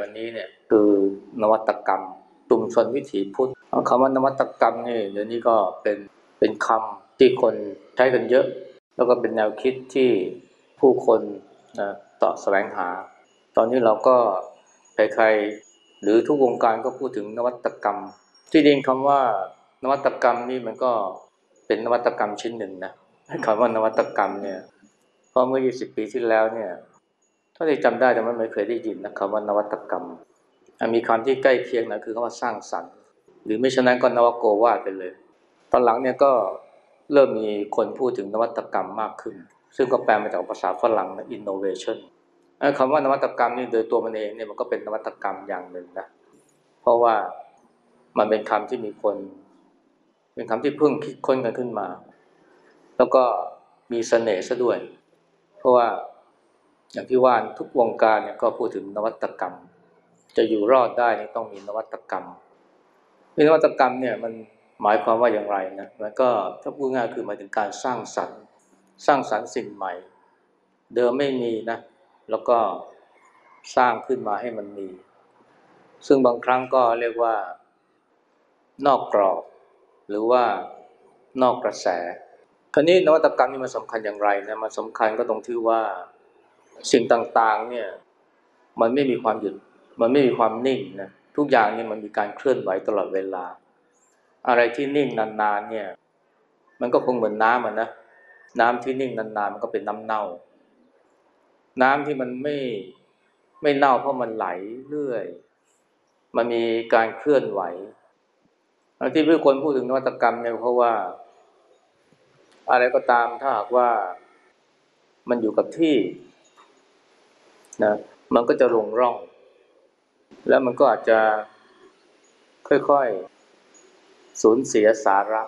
วันนี้เนี่ยคือนวัตกรรมชุมชนวิถีพุทธคำว่านวัตกรรมนี่เดี๋ยวนี้ก็เป็นเป็นคำที่คนใช้กันเยอะ แล้วก็เป็นแนวคิดที่ผู้คนนะต่อแสวงหา ตอนนี้เราก็ใครๆหรือทุกวงการก็พูดถึงนวัตกรรม ที่จริงคำว่านวัตกรรมนี่มันก็เป็นนวัตกรรมชิ้นหนึ่งนะคำว่านวัตกรรมเนี่ยเพราะเมื่อ 20 ปีที่แล้วเนี่ยาที่จำได้แต่ไม่เคยได้ยินนะคำว่านวัตกรรม มีคำที่ใกล้เคียงนะคือคำว่าสร้างสรรค์ หรือไม่ฉะนั้นก็นวโกวาดไปเลย ตอนหลังเนี่ยก็เริ่มมีคนพูดถึงนวัตกรรมมากขึ้น ซึ่งก็แปลมาจากภาษาฝรั่งนะ innovation คำว่านวัตกรรมนี่โดยตัวมันเองเนี่ยมันก็เป็นนวัตกรรมอย่างหนึ่งนะ เพราะว่ามันเป็นคำที่มีคน เป็นคำที่เพิ่งคิดค้นกันขึ้นมา แล้วก็มีเสน่ห์ซะด้วย เพราะว่า อย่างที่ว่าทุกวงการเนี่ยก็พูดถึงนวัตกรรม จะอยู่รอดได้นี่ต้องมีนวัตกรรมนวัตกรรมเนี่ยมันหมายความว่าอย่างไรนะมันก็ถ้าพูดง่ายคือหมายถึงการสร้างสรรค์ สร้างสรรค์สิ่งใหม่ เดิมไม่มีนะ แล้วก็สร้างขึ้นมาให้มันมี ซึ่งบางครั้งก็เรียกว่า นอกกรอบ หรือว่านอกกระแสคราวนี้นวัตกรรมนี่มันสำคัญอย่างไรนะมันสำคัญก็ตรงที่ว่า สิ่งต่างๆเนี่ยมันไม่มีความหยุด มันไม่มีความนิ่งนะทุกอย่างเนี่ยมันมีการเคลื่อนไหวตลอดเวลา อะไรที่นิ่งนานๆเนี่ยมันก็คงเหมือนน้ำอะนะน้ำที่นิ่งนานๆมันก็เป็นน้ำเน่า น้ำที่มันไม่ไม่เน่าเพราะมันไหลเรื่อย มันมีการเคลื่อนไหวที่ผู้คนพูดถึงนวัตกรรมเนี่ยเพราะว่า อะไรก็ตามถ้าหากว่ามันอยู่กับที่ นะมันก็จะลงร่อง แล้วมันก็อาจจะค่อยๆสูญเสียสาระ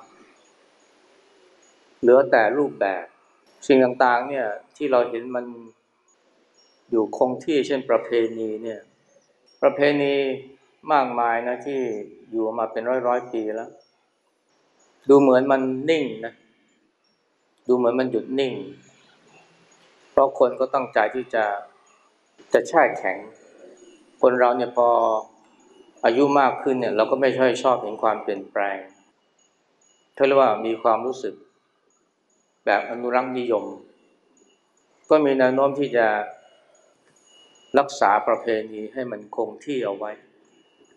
เหลือแต่รูปแบบ สิ่งต่างๆเนี่ยที่เราเห็นมันอยู่คงที่เช่นประเพณีเนี่ย ประเพณีมากมายนะที่อยู่มาเป็นร้อยร้อยปีแล้ว ดูเหมือนมันนิ่งนะ ดูเหมือนมันหยุดนิ่ง เพราะคนก็ตั้งใจที่จะ จะแช่แข็ง คนเราเนี่ยพออายุมากขึ้นเนี่ยเราก็ไม่ค่อยชอบเห็นความเปลี่ยนแปลงเท่าเรียกว่ามีความรู้สึกแบบอนุรักษ์นิยม ก็มีแนวโน้มที่จะรักษาประเพณีให้มันคงที่เอาไว้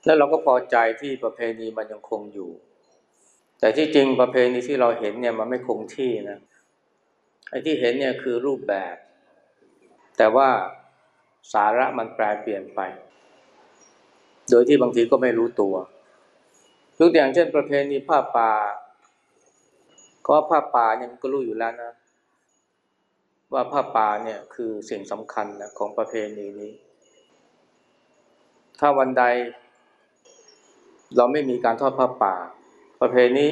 แล้วเราก็พอใจที่ประเพณีมันยังคงอยู่ แต่ที่จริงประเพณีที่เราเห็นเนี่ยมันไม่คงที่นะไอ้ที่เห็นเนี่ยคือรูปแบบ แต่ว่า สาระมันแปลเปลี่ยนไป โดยที่บางทีก็ไม่รู้ตัวยกตัวอย่างเช่นประเพณีผ้าป่าก็ผ้าป่าเนี่ยมันก็รู้อยู่แล้วนะ ว่าผ้าป่าเนี่ยคือสิ่งสำคัญนะของประเพณีนี้ ถ้าวันใด เราไม่มีการทอดผ้าป่า ประเพณี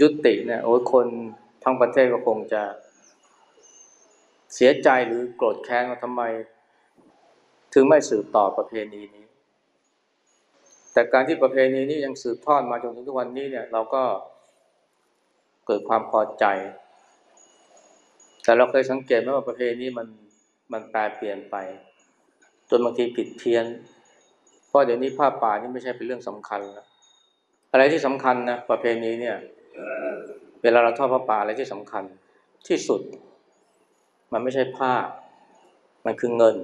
ยุติเนี่ยโอ้คนทั้งประเทศก็คงจะ เสียใจหรือโกรธแค้นว่าทำไม ถึงไม่สืบต่อประเพณีนี้ แต่การที่ประเพณีนี้ยังสืบทอดมาจนถึงทุกวันนี้เนี่ยเราก็เกิดความพอใจ แต่เราเคยสังเกตไหมว่าประเพณีมันมันแปลเปลี่ยนไป จนบางทีผิดเพี้ยน เพราะเดี๋ยวนี้ผ้าป่านี่ไม่ใช่เป็นเรื่องสำคัญแล้วอะไรที่สำคัญนะประเพณีเนี่ย เวลาเราทอดผ้าป่าอะไรที่สำคัญที่สุด มันไม่ใช่ผ้า มันคือเงิน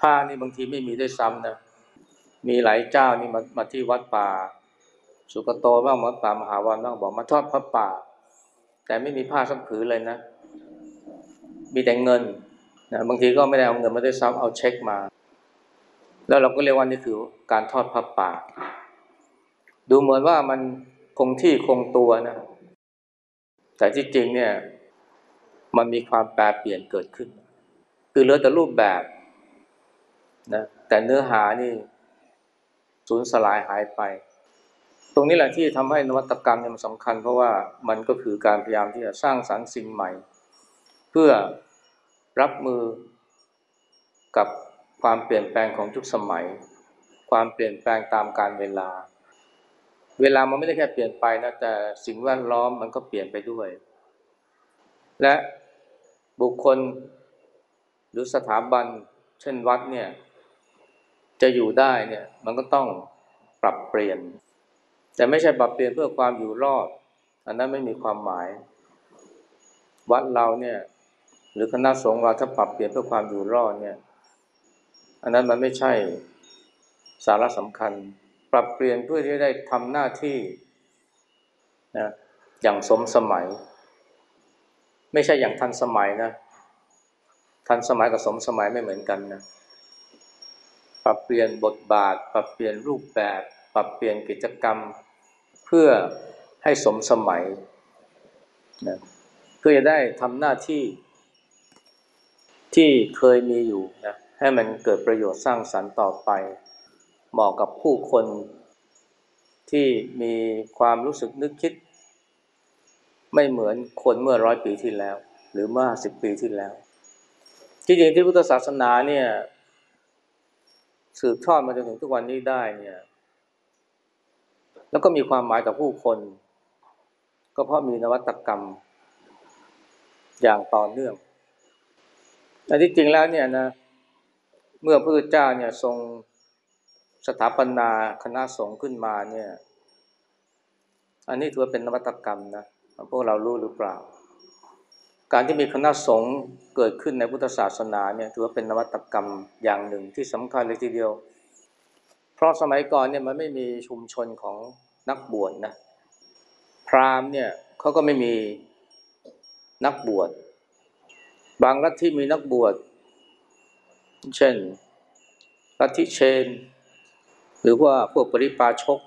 ผ้านี่บางทีไม่มีได้ซ้ำนะ มีหลายเจ้านี่มามาที่วัดป่า สุกโตบ้างวัดป่ามหาวันบ้างบอกมาทอดผ้าป่า แต่ไม่มีผ้าสักผืนเลยนะ มีแต่เงินนะบางทีก็ไม่ได้เอาเงินมาได้ซ้ำเอาเช็คมา แล้วเราก็เรียกว่านี่คือการทอดผ้าป่า ดูเหมือนว่ามันคงที่คงตัวนะ แต่ที่จริงเนี่ย มันมีความแปรเปลี่ยนเกิดขึ้น คือเหลือแต่รูปแบบนะแต่เนื้อหานี่สูญสลายหายไป ตรงนี้แหละที่ทำให้นวัตกรรมเนี่ยมันสำคัญ เพราะว่ามันก็คือการพยายามที่จะสร้างสรรค์สิ่งใหม่ เพื่อรับมือกับความเปลี่ยนแปลงของทุกสมัย ความเปลี่ยนแปลงตามการเวลา เวลามันไม่ได้แค่เปลี่ยนไปนะแต่สิ่งแวดล้อมมันก็เปลี่ยนไปด้วย และ บุคคล หรือสถาบัน เช่นวัดเนี่ย จะอยู่ได้เนี่ย มันก็ต้องปรับเปลี่ยน แต่ไม่ใช่ปรับเปลี่ยนเพื่อความอยู่รอด อันนั้นไม่มีความหมาย วัดเราเนี่ย หรือคณะสงฆ์เราถ้าปรับเปลี่ยนเพื่อความอยู่รอดเนี่ย อันนั้นมันไม่ใช่สาระสำคัญ ปรับเปลี่ยนเพื่อที่จะได้ทำหน้าที่นะอย่างสมสมัย ไม่ใช่อย่างทันสมัยนะ ทันสมัยกับสมสมัยไม่เหมือนกันนะปรับเปลี่ยนบทบาท ปรับเปลี่ยนรูปแบบ ปรับเปลี่ยนกิจกรรม เพื่อให้สมสมัยนะเพื่อจะได้ทำหน้าที่ที่เคยมีอยู่นะให้มันเกิดประโยชน์สร้างสรรค์ต่อไป เหมาะกับผู้คนที่มีความรู้สึกนึกคิด ไม่เหมือนคนเมื่อร้อยปีที่แล้ว หรือเมื่อสิบปีที่แล้วที่จริงที่พุทธศาสนาเนี่ยสืบทอดมาจนถึงทุกวันนี้ได้เนี่ย แล้วก็มีความหมายกับผู้คน ก็เพราะมีนวัตกรรม อย่างต่อเนื่องแต่ที่จริงแล้วเนี่ยนะเมื่อพระพุทธเจ้าเนี่ยทรงสถาปนาคณะสงฆ์ขึ้นมาเนี่ย อันนี้ถือว่าเป็นนวัตกรรมนะ พวกเรารู้หรือเปล่า การที่มีคณะสงฆ์เกิดขึ้นในพุทธศาสนาเนี่ยถือว่าเป็นนวัตกรรมอย่างหนึ่งที่สำคัญเลยทีเดียว เพราะสมัยก่อนเนี่ยมันไม่มีชุมชนของนักบวชนะพราหมณ์เนี่ยเขาก็ไม่มีนักบวช บางลัฐทธิมีนักบวช เช่นลัทธิเชน หรือว่าพวกปริปาชก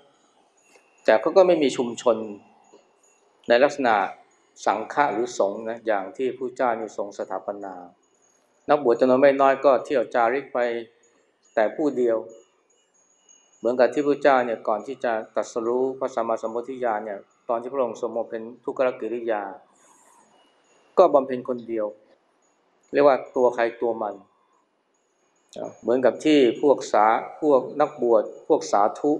แต่เขาก็ไม่มีชุมชน ในลักษณะสังฆะหรือสงฆ์นะอย่างที่ผู้เจ้านี่ทรงสถาปนา นักบวชจำนวนไม่น้อยก็เที่ยวจาริกไปแต่ผู้เดียว เหมือนกับที่พระเจ้าเนี่ยก่อนที่จะตรัสรู้พระสัมมาสัมพุทธญาณเนี่ยตอนที่พระองค์ทรงมเป็นทุกขกิริยา ก็บำเพ็ญคนเดียว เรียกว่าตัวใครตัวมัน เหมือนกับที่พวกสาพวกนักบวชพวกสาธุ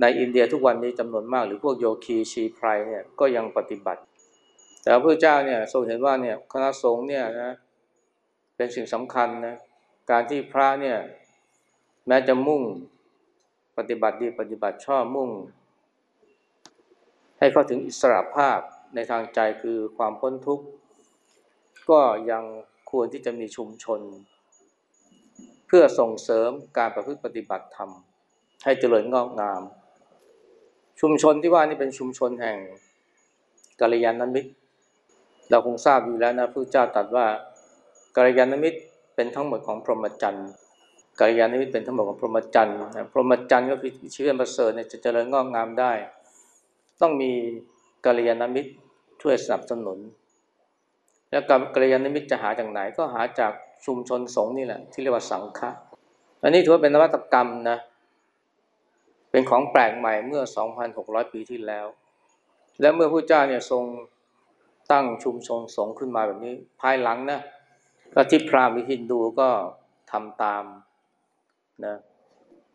ในอินเดียทุกวันนี้จำนวนมากหรือพวกโยคีชีไพรเนี่ยก็ยังปฏิบัติ แต่พระเจ้าเนี่ยทรงเห็นว่าเนี่ยคณะสงฆ์เนี่ยนะเป็นสิ่งสำคัญนะการที่พระเนี่ยแม้จะมุ่งปฏิบัติดีปฏิบัติชอบมุ่ง ให้เข้าถึงอิสระภาพในทางใจคือความพ้นทุกข์ ก็ยังควรที่จะมีชุมชน เพื่อส่งเสริมการประพฤติปฏิบัติธรรม ให้เจริญงอกงาม ชุมชนที่ว่านี่เป็นชุมชนแห่งกัลยาณมิตร เราคงทราบอยู่แล้วนะพระเจ้าตรัสว่ากัลยาณมิตรเป็นทั้งหมดของพรหมจรรย์กัลยาณมิตรเป็นทั้งหมดของพรหมจรรย์พรหมจรรย์ก็คือชีวิตประเสริฐเนี่ยจะเจริญงอกงามได้ ต้องมีกัลยาณมิตรช่วยสนับสนุน แล้วกัลยาณมิตรจะหาจากไหนก็หาจากชุมชนสงฆ์นี่แหละที่เรียกว่าสังฆะอันนี้ถือว่าเป็นนวัตกรรมนะ เป็นของแปลกใหม่เมื่อ 2,600 ปีที่แล้ว และเมื่อพระเจ้าเนี่ยทรงตั้งชุมชนสงฆ์ขึ้นมาแบบนี้ ภายหลังนะก็ที่พราหมณ์หรือฮินดูก็ทำตามนะ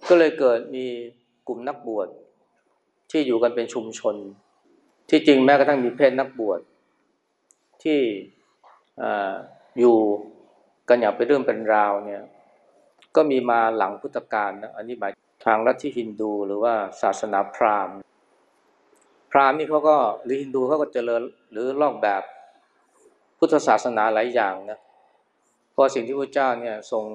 ก็เลยเกิดมีกลุ่มนักบวชที่อยู่กันเป็นชุมชน ที่จริงแม้กระทั่งมีเพศนักบวชที่ออยู่กันอย่างเป็นเรื่องเป็นราวเนี่ยก็มีมาหลังพุทธกาลนะอันนี้หมาย ทางลัทธิฮินดูหรือว่าศาสนาพราหมณ์ พราหมณ์นี่เขาก็หรือฮินดูเขาก็เจริญหรือลอกแบบพุทธศาสนาหลายอย่างนะเพราะสิ่งที่พระเจ้าเนี่ยทรง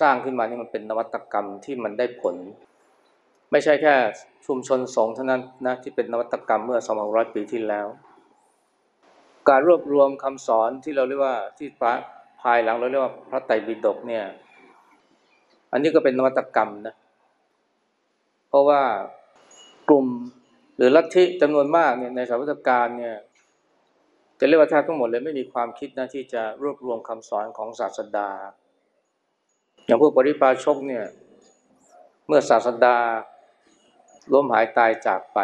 สร้างขึ้นมานี่มันเป็นนวัตกรรมที่มันได้ผล ไม่ใช่แค่ชุมชนสงฆ์เท่านั้นนะที่เป็นนวัตกรรมเมื่อ 200 ปีที่แล้ว การรวบรวมคำสอนที่เราเรียกว่าที่พระภายหลังเราเรียกว่าพระไตรปิฎกเนี่ย อันนี้ก็เป็นนวัตกรรมนะ เพราะว่ากลุ่มหรือลัทธิจำนวนมากเนี่ยในสาวัตการเนี่ยจะเรียกว่าแทบทั้งหมดเลยไม่มีความคิดนะที่จะรวบรวมคำสอนของศาสดา อย่างพวกปริพาชกเนี่ยเมื่อศาสดาล้มหายตายจากไป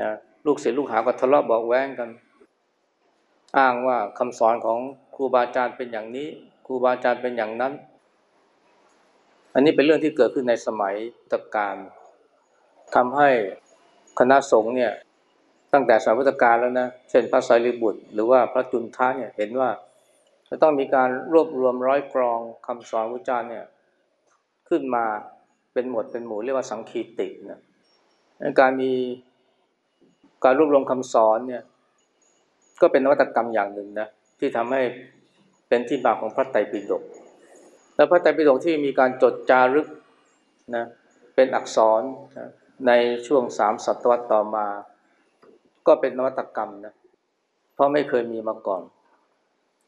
นะลูกศิษย์ลูกหาก็ทะเลาะบอกแว้งกัน อ้างว่าคำสอนของครูบาอาจารย์เป็นอย่างนี้ ครูบาอาจารย์เป็นอย่างนั้น อันนี้เป็นเรื่องที่เกิดขึ้นในสมัยตะการทำให้คณะสงฆ์เนี่ยตั้งแต่สมัยพุทธกาลแล้วนะ เช่นพระไตรปิฎกหรือว่าพระจุนทะเนี่ยเห็นว่า จะต้องมีการรวบรวมร้อยกรองคำสอนพระเจ้าเนี่ยขึ้นมาเป็นหมวดเป็นหมู่เรียกว่าสังคีตินะการมีการรวบรวมคำสอนเนี่ยก็เป็นนวัตกรรมอย่างหนึ่งนะที่ทำให้เป็นที่มาของพระไตรปิฎก และพระไตรปิฎกที่มีการจดจารึกนะเป็นอักษรนะในช่วงสามศตวรรษต่อมา ก็เป็นนวัตกรรมนะเพราะไม่เคยมีมาก่อน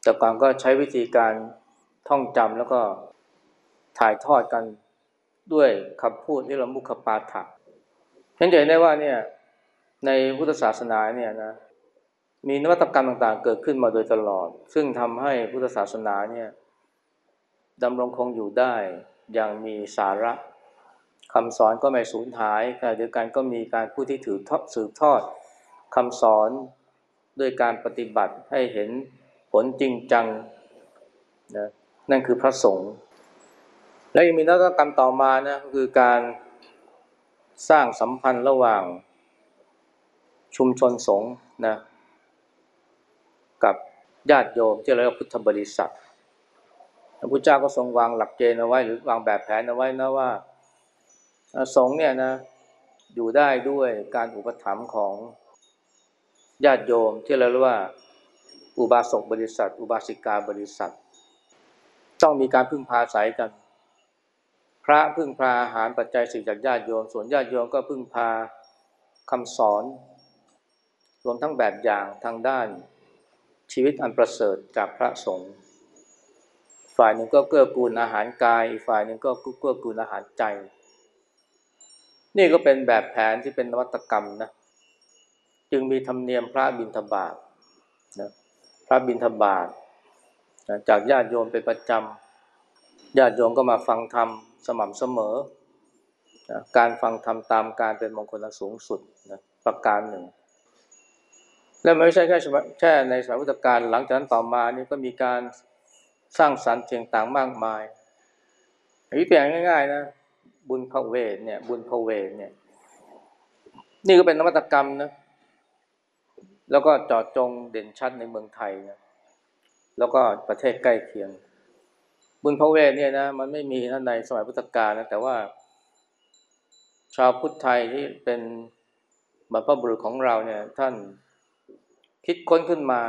แต่ก่อนก็ใช้วิธีการท่องจำแล้วก็ถ่ายทอดกันด้วยคำพูดที่เรมุขปาฐะเห็นใจได้ว่าเนี่ยในพุทธศาสนาเนี่ยนะมีนวัตกรรมต่างๆ เกิดขึ้นมาโดยตลอด ซึ่งทำให้พุทธศาสนาเนี่ย ดำรงคงอยู่ได้อย่างมีสาระคำสอนก็ไม่สูญหายขณะเดียวกันก็มีการผู้ที่ถือทอดสืบทอดคำสอนด้วยการปฏิบัติให้เห็นผลจริงจังนะนั่นคือพระสงฆ์และยังมีนวัตกรรมต่อมานะคือการสร้างสัมพันธ์ระหว่างชุมชนสงฆ์นะกับญาติโยมที่เรียกว่าพุทธบริษัท ระพุทธเจ้าก็ทรงวางหลักเกณฑ์เอาไว้หรือวางแบบแผนเอาไว้นะว่าสงฆ์เนี่ยนะอยู่ได้ด้วยการอุปถัมภ์ของญาติโยมที่เราเรียกว่าอุบาสกบริษัท อุบาสิกาบริษัท ต้องมีการพึ่งพาสายกัน พระพึ่งพาอาหารปัจจัยสิ่งจากญาติโยม ส่วนญาติโยมก็พึ่งพาคำสอน รวมทั้งแบบอย่างทางด้านชีวิตอันประเสริฐจากพระสงฆ์ ฝ่ายหนึ่งก็เกื้อกูลอาหารกาย อีกฝ่ายหนึ่งก็เกื้อกูลอาหารใจ นี่ก็เป็นแบบแผนที่เป็นนวัตกรรมนะจึงมีธรรมเนียมพระบิณฑบาตนะพระบิณฑบาตนะจากญาติโยมเป็นประจำญาติโยมก็มาฟังธรรมสม่ำเสมอนะการฟังธรรมตามการเป็นมงคลสูงสุดนะประการหนึ่ง และไม่ใช่แค่แค่ในสมัยพุทธกาลหลังจากนั้นต่อมานี่ก็มีการ สร้างสรรค์เสียงต่างมากมายวิธีง่าย ๆ นะ บุญพระเวทเนี่ย บุญพระเวทเนี่ย นี่ก็เป็นนวัตกรรมนะ แล้วก็จอดจงเด่นชัดในเมืองไทยนะ แล้วก็ประเทศใกล้เคียง บุญพระเวทเนี่ยนะ มันไม่มีท่านในสมัยพุทธกาลนะ แต่ว่า ชาวพุทธไทยที่เป็นบรรพบุรุษของเราเนี่ย ท่านคิดค้นขึ้นมา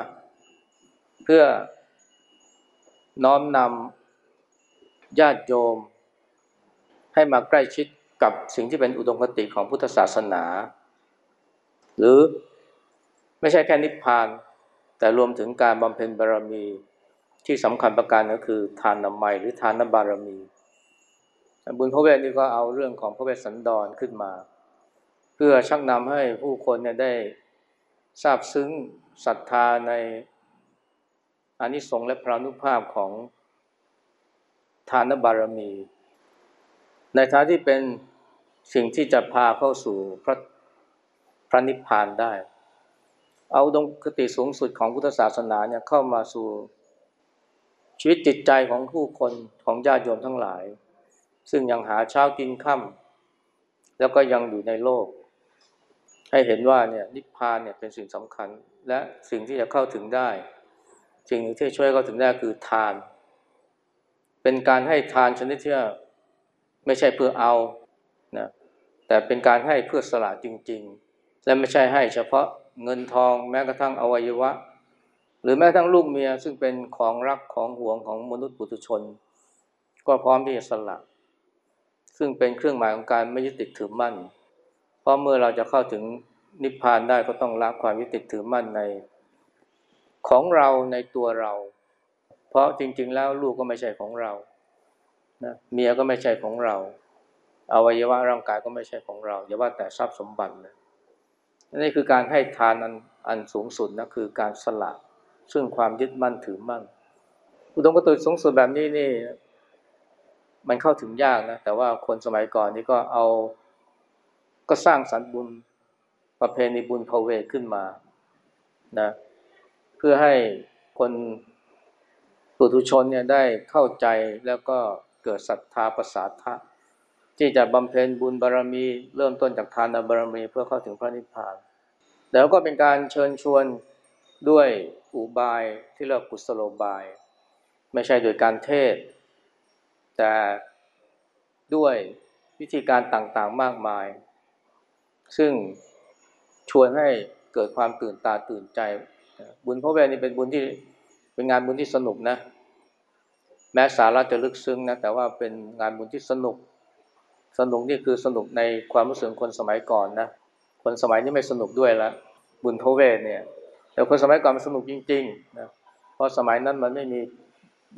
เพื่อ น้อมนำญาติโยม ให้มาใกล้ชิดกับสิ่งที่เป็นอุดมคติของพุทธศาสนา หรือไม่ใช่แค่นิพพาน แต่รวมถึงการบำเพ็ญบารมี ที่สำคัญประการก็คือทานนามัยหรือทานนบารมี บุญพระเวทนี่ก็เอาเรื่องของพระเวสสันดรขึ้นมา เพื่อชักนำให้ผู้คนเนี่ยได้ทราบซึ้งศรัทธาใน อานิสงส์และพรานุภาพของทานบารมี ในฐานะที่เป็นสิ่งที่จะพาเข้าสู่พระพระนิพพานได้ เอาดงคติสูงสุดของพุทธศาสนาเนี่ยเข้ามาสู่ชีวิตจิตใจของผู้คนของญาติโยมทั้งหลาย ซึ่งยังหาเช้ากินค่ำแล้วก็ยังอยู่ในโลก ให้เห็นว่าเนี่ยนิพพานเนี่ยเป็นสิ่งสำคัญ และสิ่งที่จะเข้าถึงได้ สิ่งที่ช่วยเขาถึงได้คือทาน เป็นการให้ทานชนิดที่ไม่ใช่เพื่อเอานะแต่เป็นการให้เพื่อสละจริง ๆ และไม่ใช่ให้เฉพาะเงินทองแม้กระทั่งอวัยวะ หรือแม้กระทั่งลูกเมียซึ่งเป็นของรักของห่วงของมนุษย์ปุถุชน ก็พร้อมที่จะสละ ซึ่งเป็นเครื่องหมายของการไม่ยึดติดถือมั่น เพราะเมื่อเราจะเข้าถึงนิพพานได้ก็ต้องละความยึดติดถือมั่นใน ของเราในตัวเรา เพราะจริง ๆ แล้วลูกก็ไม่ใช่ของเรานะเมียก็ไม่ใช่ของเราอวัยวะร่างกายก็ไม่ใช่ของเราอย่าว่าแต่ทรัพย์สมบัติเลยนี่คือการให้ทานอันอันสูงสุดนะคือการสละซึ่งความยึดมั่นถือมั่น อุดมคติสูงสุดแบบนี้นี่ มันเข้าถึงยากนะแต่ว่าคนสมัยก่อนนี่ก็เอา ก็สร้างสรรค์บุญประเพณีบุญพเวขึ้นมานะ เพื่อให้คนปุถุชนเนี่ยได้เข้าใจแล้วก็เกิดศรัทธาประสาทะที่จะบำเพ็ญบุญบารรมีเริ่มต้นจากทานบารรมีเพื่อเข้าถึงพระนิพพาน แล้วก็เป็นการเชิญชวนด้วยอุบายที่เรียกกุศโลบาย ไม่ใช่โดยการเทศ แต่ด้วยวิธีการต่างๆมากมาย ซึ่งชวนให้เกิดความตื่นตาตื่นใจ บุญพระเวทนี่เป็นบุญที่เป็นงานบุญที่สนุกนะ แม้สาระจะลึกซึ้งนะแต่ว่าเป็นงานบุญที่สนุก สนุกนี่คือสนุกในความรู้สึกคนสมัยก่อนนะคนสมัยนี้ไม่สนุกด้วยละบุญพระเวทเนี่ย แต่คนสมัยก่อนมันสนุกจริงๆนะเพราะสมัยนั้นมันไม่มี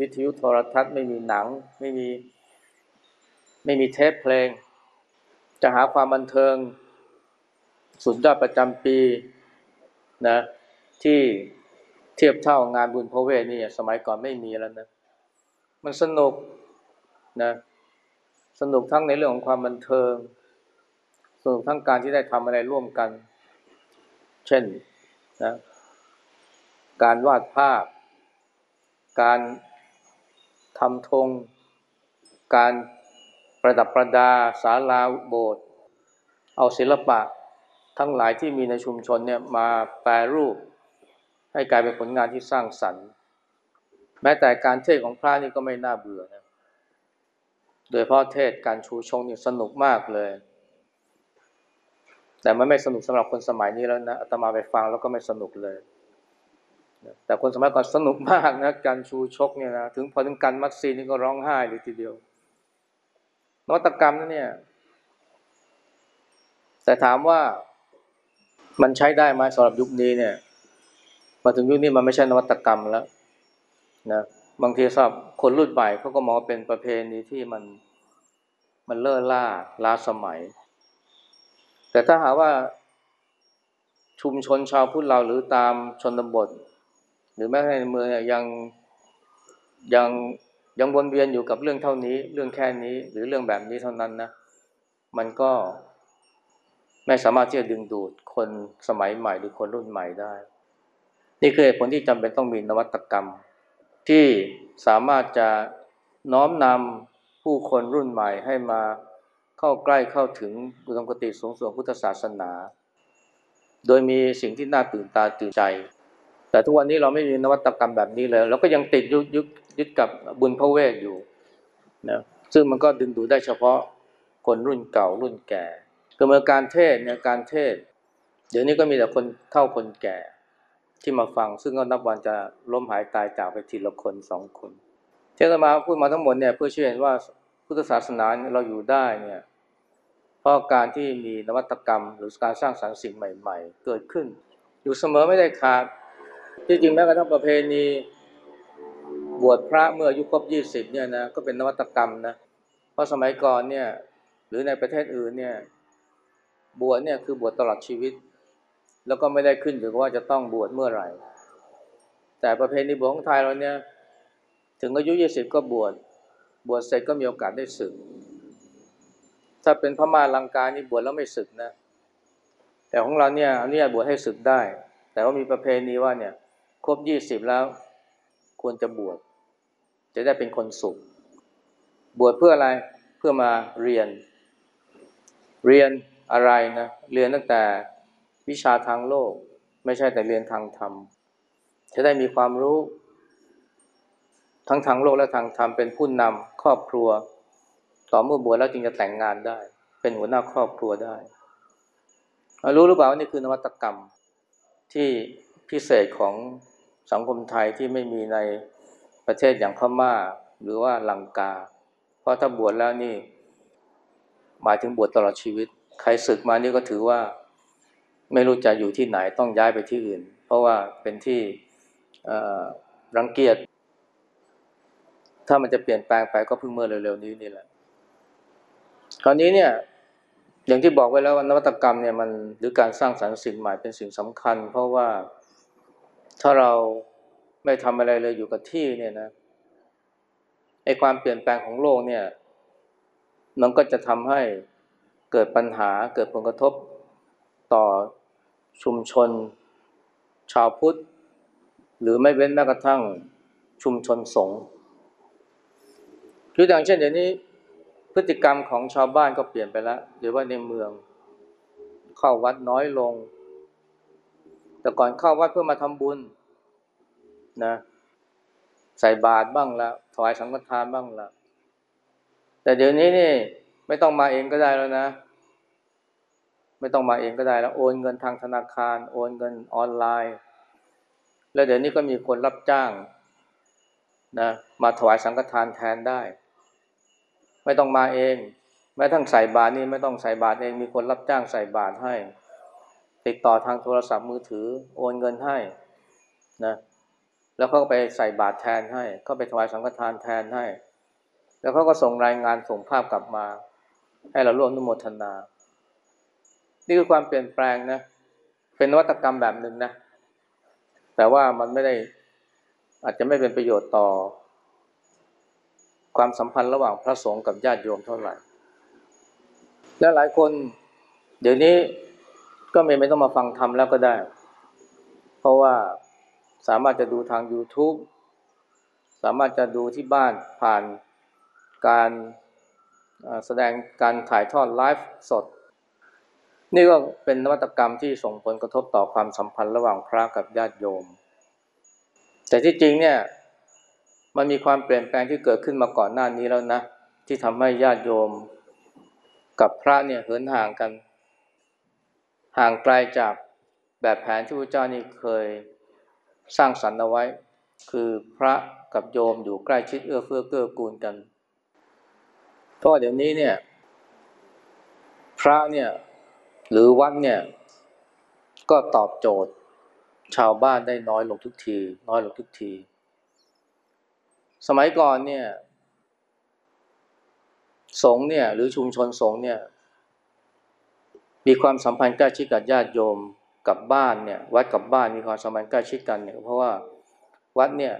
วิทยุโทรทัศน์ไม่มีหนังไม่มีไม่มีเทปเพลง จะหาความบันเทิง สุดยอดประจำปีนะ ที่เทียบเท่างานบุญพระเวทนี่สมัยก่อนไม่มีแล้วนะ มันสนุกนะสนุกทั้งในเรื่องของความบันเทิง สนุกทั้งการที่ได้ทำอะไรร่วมกัน เช่นนะการวาดภาพ การทำธง การประดับประดาศาลาโบสถ์เอาศิลปะทั้งหลายที่มีในชุมชนเนี่ยมาแปรรูป ให้กลายเป็นผลงานที่สร้างสรรค์ แม้แต่การเทศของพระนี่ก็ไม่น่าเบื่อนะโดยเพราะเทศการชูชงนี่สนุกมากเลย แต่มันไม่สนุกสำหรับคนสมัยนี้แล้วนะอาตมาไปฟังแล้วก็ไม่สนุกเลย แต่คนสมัยก่อนสนุกมากนะการชูชกเนี่ยนะถึงพอถึงการมัดซีนี่ก็ร้องไห้เลยทีเดียวนวัตกรรมนั่นเนี่ย แต่ถามว่ามันใช้ได้ไหมสำหรับยุคนี้เนี่ย มาถึงยุคนี้มันไม่ใช่นวัตกรรมแล้วนะบางทีสำหรับคนรุ่นใหม่เขาก็มองเป็นประเพณีที่มันมันเล่อล่าล้าสมัย แต่ถ้าหาว่าชุมชนชาวพุทธเราหรือตามชนบท หรือแม้ในเมืองยังยังยังวนเวียนอยู่กับเรื่องเท่านี้ เรื่องแค่นี้หรือเรื่องแบบนี้เท่านั้นนะ มันก็ไม่สามารถที่จะดึงดูดคนสมัยใหม่หรือคนรุ่นใหม่ได้ นี่คือเหตุผลที่จำเป็นต้องมีนวัตกรรม ที่สามารถจะน้อมนำผู้คนรุ่นใหม่ให้มาเข้าใกล้เข้าถึงอุดมคติสูงส่งพุทธศาสนา โดยมีสิ่งที่น่าตื่นตาตื่นใจ แต่ทุกวันนี้เราไม่มีนวัตกรรมแบบนี้เลยเราก็ยังติดยึดยึดยึดกับบุญพระเวทอยู่นะซึ่งมันก็ดึงดูดได้เฉพาะคนรุ่นเก่ารุ่นแก่ก็เมื่อการเทศเนี่ยการเทศ เดี๋ยวนี้ก็มีแต่คนเท่าคนแก่ ที่มาฟัง ซึ่งก็นับวันจะล้มหายตายจากไปทีละคนสองคนเทศมาพูดมาทั้งหมดเนี่ยเพื่อเชื่อเห็นว่าพุทธศาสนาเราอยู่ได้เนี่ยเพราะการที่มีนวัตกรรม หรือการสร้างสรรค์สิ่งใหม่ ๆ เกิดขึ้น อยู่เสมอไม่ได้ขาดที่จริงแม้กระทั่งประเพณีบวชพระเมื่ออายุครบยี่สิบเนี่ยนะก็เป็นนวัตกรรมนะเพราะสมัยก่อนเนี่ยหรือในประเทศอื่นเนี่ยบวชเนี่ยคือบวชตลอดชีวิต แล้วก็ไม่ได้ขึ้นอยู่กับว่าจะต้องบวชเมื่อไหร่ แต่ประเพณีบวชของไทยเราเนี่ย ถึงอายุยี่สิบก็บวช บวชเสร็จก็มีโอกาสได้ศึก ถ้าเป็นพม่าลังกานี่บวชแล้วไม่ศึกนะ แต่ของเราเนี่ยอนุญาตบวชให้ศึกได้ แต่ว่ามีประเพณีว่าเนี่ย ครบยี่สิบแล้ว ควรจะบวช จะได้เป็นคนสุข บวชเพื่ออะไรเพื่อมาเรียน เรียนอะไรนะ เรียนตั้งแต่ วิชาทางโลก ไม่ใช่แต่เรียนทางธรรม จะได้มีความรู้ ทั้งทางโลกและทางธรรมเป็นผู้นำครอบครัว ต่อเมื่อบวชแล้วจึงจะแต่งงานได้ เป็นหัวหน้าครอบครัวได้ รู้หรือเปล่าว่านี่คือนวัตกรรมที่พิเศษของสังคมไทยที่ไม่มีในประเทศอย่างพม่าหรือว่าลังกา เพราะถ้าบวชแล้วนี่ หมายถึงบวชตลอดชีวิต ใครศึกมานี่ก็ถือว่า ไม่รู้จะอยู่ที่ไหนต้องย้ายไปที่อื่น เพราะว่าเป็นที่รังเกียจถ้ามันจะเปลี่ยนแปลงไปก็เพิ่งเมื่อเร็วๆนี้นี่แหละ คราวนี้เนี่ยอย่างที่บอกไว้แล้วว่านวัตกรรมเนี่ยมันหรือการสร้างสรรค์สิ่งใหม่เป็นสิ่งสำคัญ เพราะว่าถ้าเราไม่ทำอะไรเลยอยู่กับที่เนี่ยนะไอความเปลี่ยนแปลงของโลกเนี่ยมันก็จะทำให้เกิดปัญหาเกิดผลกระทบต่อ ชุมชน ชาวพุทธ หรือไม่เว้นแม้กระทั่งชุมชนสงฆ์คืออย่างเช่นเดี๋ยวนี้พฤติกรรมของชาวบ้านก็เปลี่ยนไปแล้วเดี๋ยวว่าในเมือง เข้าวัดน้อยลง แต่ก่อนเข้าวัดเพื่อมาทำบุญนะใส่บาตรบ้างละถวายสังฆทานบ้างละแต่เดี๋ยวนี้นี่ไม่ต้องมาเองก็ได้แล้วนะ ไม่ต้องมาเองก็ได้แล้วโอนเงินทางธนาคาร โอนเงินออนไลน์ แล้วเดี๋ยวนี้ก็มีคนรับจ้างนะมาถวายสังฆทานแทนได้ ไม่ต้องมาเองแม้ทั้งใส่บาตรนี่ไม่ต้องใส่บาตรเองมีคนรับจ้างใส่บาตรให้ ติดต่อทางโทรศัพท์มือถือโอนเงินให้นะแล้วเขาก็ไปใส่บาตรแทนให้เขาไปถวายสังฆทานแทนให้ แล้วเขาก็ส่งรายงานส่งภาพกลับมา ให้เราร่วมนุโมทนา นี่คือความเปลี่ยนแปลงนะ เป็นนวัตกรรมแบบหนึ่งนะ แต่ว่ามันไม่ได้อาจจะไม่เป็นประโยชน์ต่อ ความสัมพันธ์ระหว่างพระสงฆ์กับญาติโยมเท่าไหร่ และหลายคน เดี๋ยวนี้ก็ไม่ไม่ต้องมาฟังธรรมแล้วก็ได้ เพราะว่าสามารถจะดูทาง YouTube สามารถจะดูที่บ้านผ่านการแสดงการถ่ายทอดไลฟ์สด นี่ก็เป็นนวัตกรรมที่ส่งผลกระทบต่อความสัมพันธ์ระหว่างพระกับญาติโยม แต่ที่จริงเนี่ยมันมีความเปลี่ยนแปลงที่เกิดขึ้นมาก่อนหน้านี้แล้วนะ ที่ทำให้ญาติโยม กับพระเนี่ยเหินห่างกัน ห่างไกลจากแบบแผนที่พระเจ้านี่เคยสร้างสรรค์เอาไว้ คือพระกับโยมอยู่ใกล้ชิดเอื้อเฟื้อเกื้อกูลกันเพราะเดี๋ยวนี้เนี่ย พระเนี่ย หรือวัดเนี่ยก็ตอบโจทย์ชาวบ้านได้น้อยลงทุกที น้อยลงทุกที สมัยก่อนเนี่ย สงเนี่ย หรือชุมชนสงเนี่ย มีความสัมพันธ์ใกล้ชิดกับญาติโยมกับบ้านเนี่ย วัดกับบ้านมีความสัมพันธ์ใกล้ชิดกันเนี่ยเพราะว่าวัดเนี่ย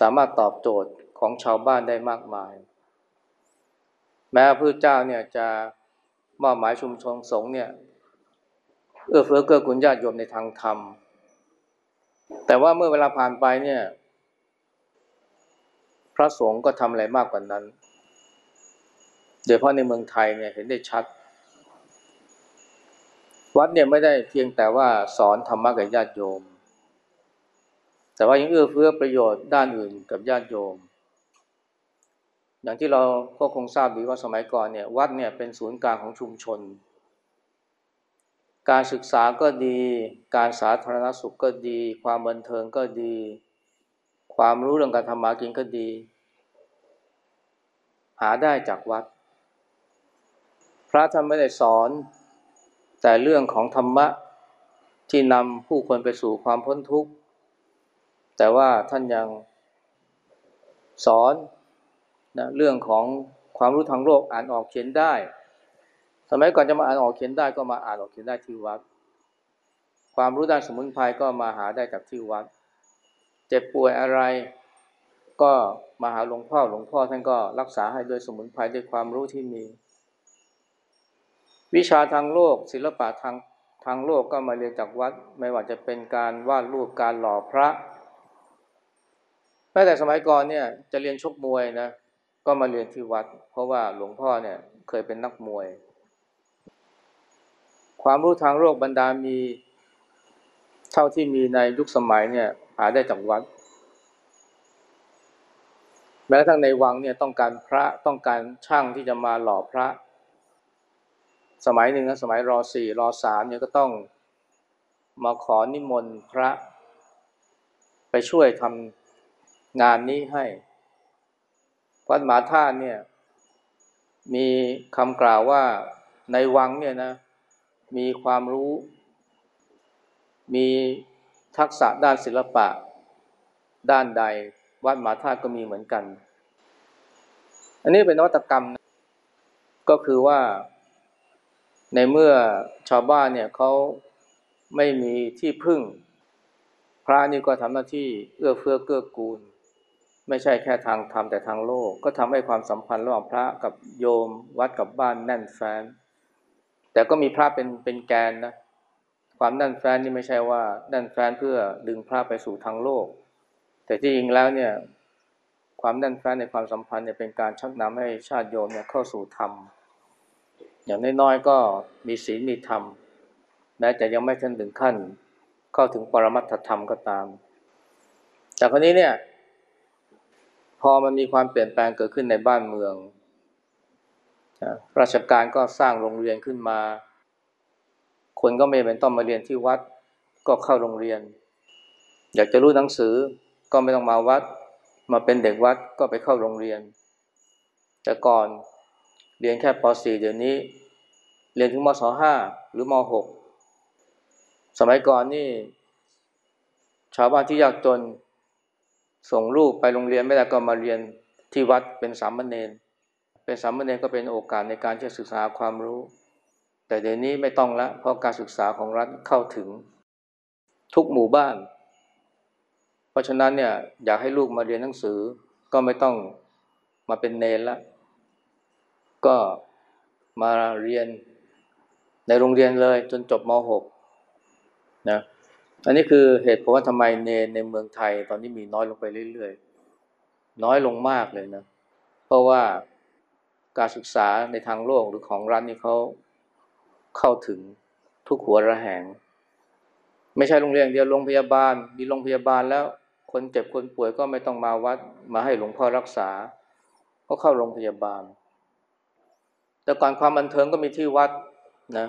สามารถตอบโจทย์ของชาวบ้านได้มากมาย แม้พระเจ้าเนี่ยจะ มอบหมายชุมชนสงฆ์เนี่ยเอื้อเฟื้อเกื้อกูลญาติโยมในทางธรรม แต่ว่าเมื่อเวลาผ่านไปเนี่ย พระสงฆ์ก็ทำอะไรมากกว่านั้นโดยเฉพาะในเมืองไทยเนี่ยเห็นได้ชัด วัดเนี่ยไม่ได้เพียงแต่ว่าสอนธรรมะกับญาติโยม แต่ว่ายังเอื้อเฟื้อประโยชน์ด้านอื่นกับญาติโยม อย่างที่เราก็คงทราบดีว่าสมัยก่อนเนี่ยวัดเนี่ยเป็นศูนย์กลางของชุมชน การศึกษาก็ดี การสาธารณสุขก็ดี ความบันเทิงก็ดี ความรู้เรื่องการทำมากินก็ดี หาได้จากวัด พระท่านไม่ได้สอน แต่เรื่องของธรรมะที่นำผู้คนไปสู่ความพ้นทุกข์ แต่ว่าท่านยังสอน นะเรื่องของความรู้ทางโลกอ่านออกเขียนได้ สมัยก่อนจะมาอ่านออกเขียนได้ก็มาอ่านออกเขียนได้ที่วัด ความรู้ด้านสมุนไพรก็มาหาได้จากที่วัด เจ็บป่วยอะไรก็มาหาหลวงพ่อหลวงพ่อท่านก็รักษาให้ด้วยสมุนไพรด้วยความรู้ที่มี วิชาทางโลก ศิลปะทางทางโลกก็มาเรียนจากวัด ไม่ว่าจะเป็นการวาดรูปการหล่อพระแม้แต่สมัยก่อนเนี่ยจะเรียนชกมวยนะ ก็มาเรียนที่วัด เพราะว่าหลวงพ่อเนี่ยเคยเป็นนักมวย ความรู้ทางโลกบรรดามีเท่าที่มีในยุคสมัยเนี่ยหาได้จากวัด แม้กระทั่งในวังเนี่ยต้องการพระต้องการช่างที่จะมาหล่อพระ สมัยหนึ่งนะสมัยรอสี่รอสามเนี่ยก็ต้องมาขอนิมนต์พระ ไปช่วยทำงานนี้ให้ วัดหมาท่าเนี่ย มีคำกล่าวว่าในวังเนี่ยนะ มีความรู้ มีทักษะด้านศิลปะ ด้านใด วัดหมาท่าก็มีเหมือนกัน อันนี้เป็นนวัตกรรมก็คือว่า ในเมื่อชาวบ้านเนี่ยเขาไม่มีที่พึ่ง พระนี่ก็ทำหน้าที่เอื้อเฟื้อเกื้อกูล ไม่ใช่แค่ทางธรรมแต่ทางโลก ก็ทำให้ความสัมพันธ์ระหว่างพระกับโยม วัดกับบ้านแน่นแฟ้นแต่ก็มีพระเป็นเป็นแกนนะความแน่นแฟ้นนี่ไม่ใช่ว่าแน่นแฟ้นเพื่อดึงพระไปสู่ทางโลก แต่ที่จริงแล้วเนี่ยความแน่นแฟ้นในความสัมพันธ์เนี่ยเป็นการชักนำให้ชาติโยมเนี่ยเข้าสู่ธรรม อย่างน้อยๆก็มีศีลมีธรรมแม้จะยังไม่ถึงขั้น เข้าถึงปรมัตถธรรมก็ตาม แต่คนนี้เนี่ย พอมันมีความเปลี่ยนแปลงเกิดขึ้นในบ้านเมือง ราชการก็สร้างโรงเรียนขึ้นมา คนก็ไม่เป็นต้องมาเรียนที่วัดก็เข้าโรงเรียน อยากจะรู้หนังสือก็ไม่ต้องมาวัด มาเป็นเด็กวัดก็ไปเข้าโรงเรียน แต่ก่อนเรียนแค่ป .4 เดี๋ยวนี้ เรียนถึงมศ .5 หรือม .6 สมัยก่อนนี่ ชาวบ้านที่ยากจน ส่งลูกไปโรงเรียนไม่ได้ก็มาเรียนที่วัดเป็นสามเณรเป็นสามเณรก็เป็นโอกาสในการที่จะศึกษาความรู้ แต่เดี๋ยวนี้ไม่ต้องละเพราะการศึกษาของรัฐเข้าถึงทุกหมู่บ้าน เพราะฉะนั้นเนี่ยอยากให้ลูกมาเรียนหนังสือก็ไม่ต้องมาเป็นเนรละก็มาเรียนในโรงเรียนเลยจนจบม .6 นะ อันนี้คือเหตุผลว่าทำไมเนในเมืองไทยตอนนี้มีน้อยลงไปเรื่อยๆ น้อยลงมากเลยนะ เพราะว่าการศึกษาในทางโลกหรือของรัฐนี่เขาเข้าถึงทุกหัวระแหง ไม่ใช่โรงเรียนเดียวโรงพยาบาล มีโรงพยาบาลแล้วคนเจ็บคนป่วยก็ไม่ต้องมาวัดมาให้หลวงพ่อรักษาก็เข้าโรงพยาบาล แต่ก่อนความบันเทิงก็มีที่วัดนะนะ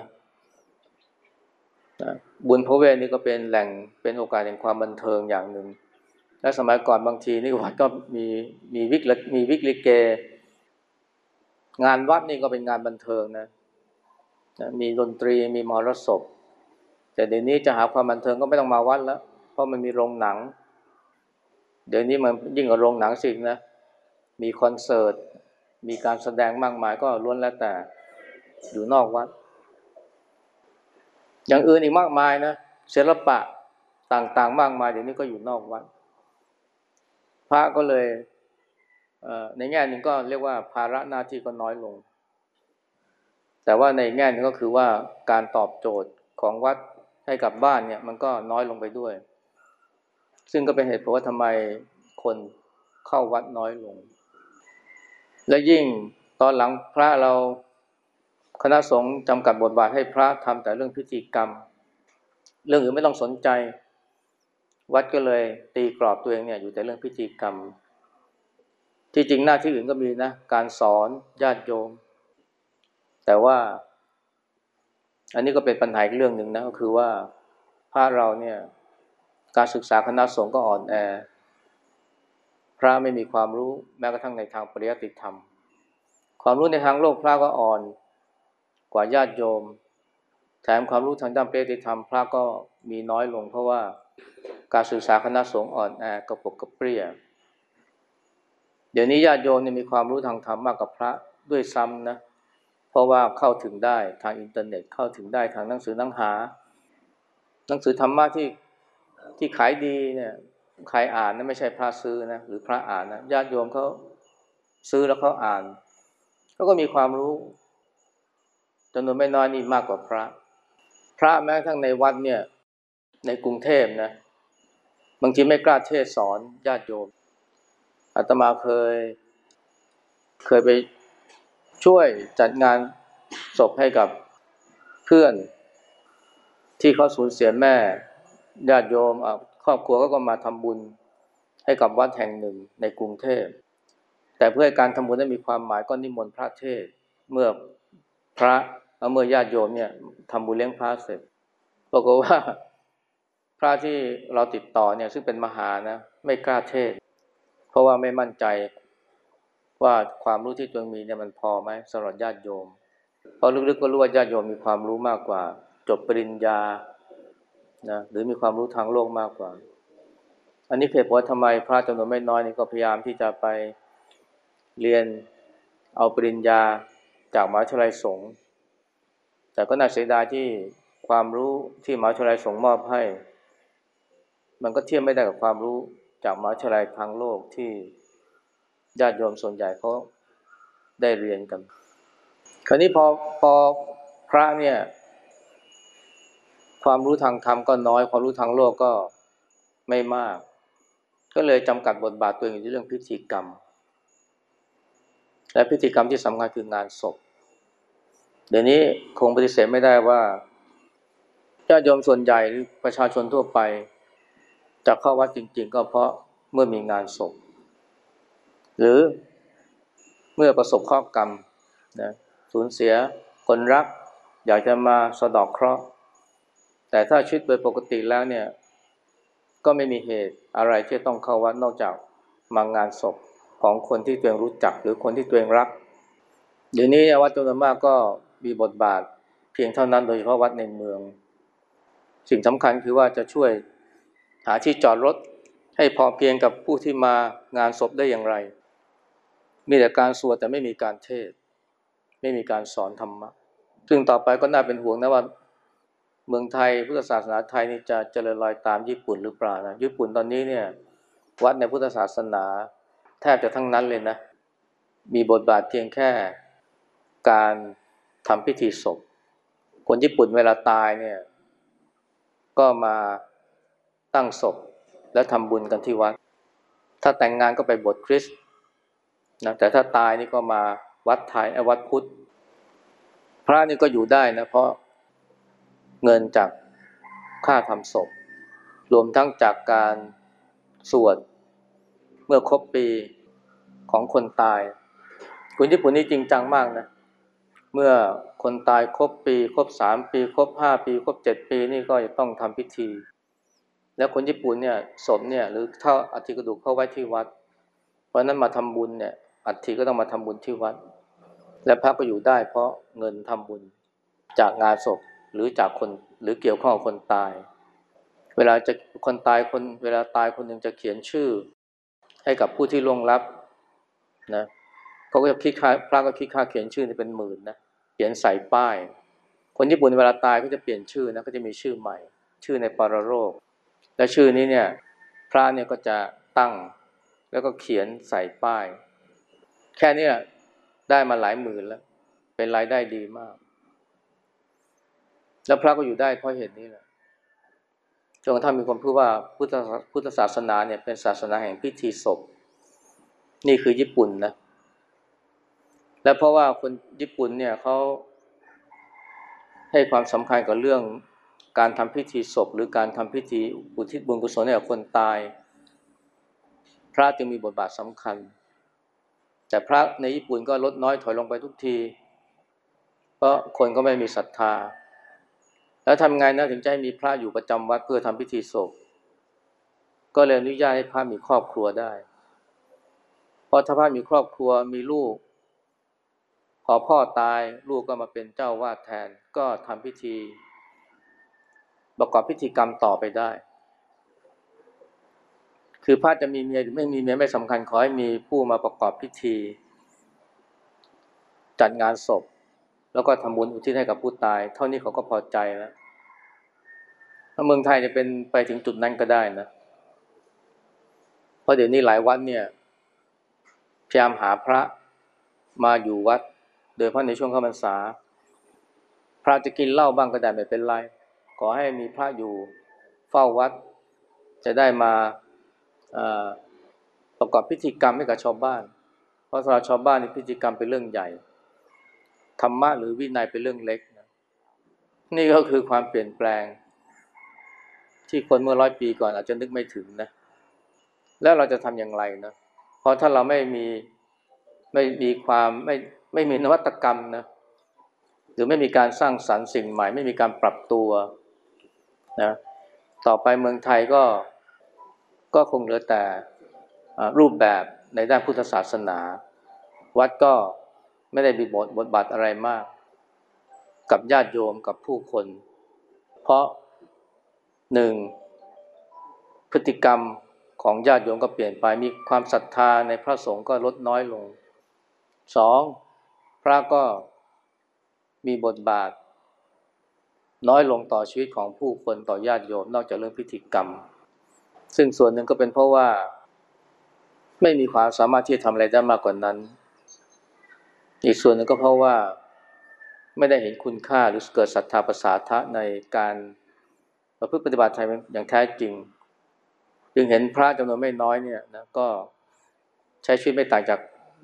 บุญพระเวทนี่ก็เป็นแหล่งเป็นโอกาสแห่งความบันเทิงอย่างหนึ่ง และสมัยก่อนบางทีนี่วัดก็มีมีวิกมีวิกลิเก งานวัดนี่ก็เป็นงานบันเทิงนะนะมีดนตรีมีมรสพแต่เดี๋ยวนี้จะหาความบันเทิงก็ไม่ต้องมาวัดแล้ว เพราะมันมีโรงหนัง เดี๋ยวนี้มันยิ่งกว่าโรงหนังสินะ มีคอนเสิร์ต มีการแสดงมากมายก็ล้วนแล้วแต่อยู่นอกวัด อย่างอื่นอีกมากมายนะศิลปะต่างๆ มากมายเดี๋ยวนี้ก็อยู่นอกวัดพระก็เลยในแง่หนึ่งก็เรียกว่าภาระหน้าที่ก็น้อยลง แต่ว่าในแง่นึงก็คือว่าการตอบโจทย์ของวัดให้กับบ้านเนี่ยมันก็น้อยลงไปด้วย ซึ่งก็เป็นเหตุผลว่าทำไมคนเข้าวัดน้อยลง และยิ่งตอนหลังพระเรา คณะสงฆ์จำกัดบทบาทให้พระทำแต่เรื่องพิธีกรรม เรื่องอื่นไม่ต้องสนใจ วัดก็เลยตีกรอบตัวเองเนี่ยอยู่แต่เรื่องพิธีกรรม ที่จริงหน้าที่อื่นก็มีนะ การสอนญาติโยม แต่ว่า อันนี้ก็เป็นปัญหาอีกเรื่องหนึ่งนะก็คือว่าพระเราเนี่ย การศึกษาคณะสงฆ์ก็อ่อนแอ พระไม่มีความรู้แม้กระทั่งในทางปริยัติธรรม ความรู้ในทางโลกพระก็อ่อน กว่าญาติโยม แถมความรู้ทางด้านปฏิธรรมพระก็มีน้อยลง เพราะว่าการศึกษาคณะสงฆ์อ่อนแอกระปกกระเปรี้ยเดี๋ยวนี้ญาติโยมเนี่ยมีความรู้ทางธรรมมากกว่าพระด้วยซ้ำนะเพราะว่าเข้าถึงได้ทางอินเทอร์เน็ตเข้าถึงได้ทางหนังสือหนังหา หนังสือธรรมะที่ที่ขายดีเนี่ยใครอ่านนะไม่ใช่พระซื้อนะหรือพระอ่านนะญาติโยมเขาซื้อแล้วเขาอ่านเขาก็มีความรู้ จำนวนไม่น้อยนี่มากกว่าพระ พระแม้ทั้งในวัดเนี่ยในกรุงเทพนะบางทีไม่กล้าเทศสอนญาติโยมอาตมาเคย เคยไปช่วยจัดงานศพให้กับเพื่อน ที่เขาสูญเสียแม่ ญาติโยมครอบครัวก็ก็มาทำบุญให้กับวัดแห่งหนึ่งในกรุงเทพ แต่เพื่อการทำบุญได้มีความหมายก็นิมนต์พระเทศ เมื่อพระ เมื่อญาติโยมเนี่ยทำบุญเลี้ยงพระเสร็จปรากฏว่าพระที่เราติดต่อเนี่ยซึ่งเป็นมหานะไม่กล้าเทศ เพราะว่าไม่มั่นใจว่าความรู้ที่ตัวมีเนี่ยมันพอไหมสำหรับญาติโยม เพราะลึกๆก็รู้ว่าญาติโยมมีความรู้มากกว่า จบปริญญานะหรือมีความรู้ทางโลกมากกว่า อันนี้เหตุผลทำไมพระจำนวนไม่น้อยนี่ก็พยายามที่จะไปเรียนเอาปริญญาจากมหาวิทยาลัยสงฆ์ แต่ก็น่าเสียดายที่ความรู้ที่มหาวิทยาลัยส่งมอบให้ มันก็เทียบไม่ได้กับความรู้จากมหาวิทยาลัยทางโลกที่ญาติโยมส่วนใหญ่เขาได้เรียนกัน คราวนี้พอพอพระเนี่ย ความรู้ทางธรรมก็น้อย ความรู้ทางโลกก็ไม่มาก ก็เลยจำกัดบทบาทตัวเองอยู่ที่เรื่องพิธีกรรม และพิธีกรรมที่สำคัญคืองานศพ เดี๋ยวนี้คงปฏิเสธไม่ได้ว่าญาติโยมส่วนใหญ่หรือประชาชนทั่วไป จะเข้าวัดจริง ๆ ก็เพราะเมื่อมีงานศพ หรือเมื่อประสบข้อกรรมนะสูญเสียคนรัก อยากจะมาสะดอกเคราะห์ แต่ถ้าชีวิตโดยปกติแล้วเนี่ยก็ไม่มีเหตุอะไรที่ต้องเข้าวัดนอกจากมางานศพของคนที่ตัวเองรู้จัก หรือคนที่ตัวเองรักเดี๋ยวนี้วัดจำนวนมากก็ มีบทบาท เพียงเท่านั้นโดยเฉพาะวัดในเมือง สิ่งสำคัญคือว่าจะช่วยหาที่จอดรถให้พอเพียงกับผู้ที่มางานศพได้อย่างไร มีแต่การสวดแต่ไม่มีการเทศ ไม่มีการสอนธรรมะ ซึ่งต่อไปก็น่าเป็นห่วงนะว่า เมืองไทยพุทธศาสนาไทยนี่จะเจริญรอยตามญี่ปุ่นหรือเปล่านะญี่ปุ่นตอนนี้เนี่ยวัดในพุทธศาสนา แทบจะทั้งนั้นเลยนะ มีบทบาทเพียงแค่การ ทำพิธีศพ คนญี่ปุ่นเวลาตายเนี่ย ก็มาตั้งศพและทำบุญกันที่วัด ถ้าแต่งงานก็ไปบทคริสต์นะแต่ถ้าตายนี่ก็มาวัดไทยวัดพุทธ พระนี่ก็อยู่ได้นะเพราะเงินจากค่าทำศพ รวมทั้งจากการสวดเมื่อครบปีของคนตายคนญี่ปุ่นนี่จริงจังมากนะ เมื่อคนตายครบปี ครบสามปี ครบห้าปี ครบเจ็ดปีนี่ก็จะต้องทำพิธี แล้วคนญี่ปุ่นเนี่ยศพเนี่ยหรือเท่าอัฐิกระดูกเข้าไว้ที่วัด เพราะนั้นมาทำบุญเนี่ยอัฐิก็ต้องมาทำบุญที่วัด และพระก็อยู่ได้ เพราะเงินทำบุญจากงานศพหรือจากคนหรือเกี่ยวข้องกับคนตาย เวลาจะคนตายคนเวลาตายคนหนึ่งจะเขียนชื่อ ให้กับผู้ที่ล่วงลับนะเขาก็จะคิดค่าพระก็คิดค่าเขียนชื่อเป็นหมื่นนะ เขียนใส่ป้าย คนญี่ปุ่นเวลาตายก็จะเปลี่ยนชื่อนะก็จะมีชื่อใหม่ ชื่อในปรโรค และชื่อนี้เนี่ยพระเนี่ยก็จะตั้งแล้วก็เขียนใส่ป้าย แค่นี้ได้มาหลายหมื่นแล้ว เป็นรายได้ดีมาก แล้วพระก็อยู่ได้เพราะเหตุนี้แหละจนกระทั่งมีคนพูดว่าพุทธพุทธศาสนาเนี่ยเป็นศาสนาแห่งพิธีศพ นี่คือญี่ปุ่นนะ และเพราะว่าคนญี่ปุ่นเนี่ยเขาให้ความสำคัญกับเรื่องการทำพิธีศพ หรือการทำพิธีอุทิศบุญกุศลให้กับคนตาย พระจึงมีบทบาทสำคัญ แต่พระในญี่ปุ่นก็ลดน้อยถอยลงไปทุกที เพราะคนก็ไม่มีศรัทธา แล้วทำไงนะถึงจะให้มีพระอยู่ประจำวัดเพื่อทำพิธีศพ ก็เลยอนุญาตให้พระมีครอบครัวได้ เพราะถ้าพระมีครอบครัวมีลูก พอพ่อตายลูกก็มาเป็นเจ้าวาดแทน ก็ทำพิธี ประกอบพิธีกรรมต่อไปได้ คือพระจะมีเมียหรือไม่มีเมียไม่สำคัญขอให้มีผู้มาประกอบพิธี จัดงานศพ แล้วก็ทำบุญอุทิศให้กับผู้ตาย เท่านี้เขาก็พอใจแล้วถ้าเมืองไทยจะเป็นไปถึงจุดนั้นก็ได้นะ เพราะเดี๋ยวนี้หลายวัดเนี่ยพยายามหาพระมาอยู่วัด โดยเพราะในช่วงเข้าพรรษา พระจะกินเหล้าบ้างก็ได้ไม่เป็นไร ขอให้มีพระอยู่เฝ้าวัด จะได้มาประกอบพิธีกรรมให้กับชาวบ้าน เพราะสำหรับชาวบ้านนี่พิธีกรรมเป็นเรื่องใหญ่ ธรรมะหรือวินัยเป็นเรื่องเล็กนะนี่ก็คือความเปลี่ยนแปลง ที่คนเมื่อร้อยปีก่อนอาจจะนึกไม่ถึงนะ แล้วเราจะทำอย่างไรนะ เพราะถ้าเราไม่มีไม่มีความไม่ ไม่มีนวัตกรรมนะหรือไม่มีการสร้างสรรค์สิ่งใหม่ ไม่มีการปรับตัวนะต่อไปเมืองไทยก็ก็คงเหลือแต่รูปแบบในด้านพุทธศาสนา วัดก็ไม่ได้มีบทบทบาทอะไรมาก กับญาติโยมกับผู้คน เพราะหนึ่งพฤติกรรมของญาติโยมก็เปลี่ยนไปมีความศรัทธาในพระสงฆ์ก็ลดน้อยลงสอง พระก็มีบทบาท น้อยลงต่อชีวิตของผู้คนต่อญาติโยมนอกจากเรื่องพิธีกรรม ซึ่งส่วนหนึ่งก็เป็นเพราะว่า ไม่มีความสามารถที่จะทำอะไรได้มากกว่านั้น อีกส่วนหนึ่งก็เพราะว่า ไม่ได้เห็นคุณค่าหรือเกิดศรัทธาประสาทะในการประพฤติปฏิบัติไทยอย่างแท้จริง จึงเห็นพระจำนวนไม่น้อยเนี่ยนะก็ใช้ชีวิตไม่ต่างจาก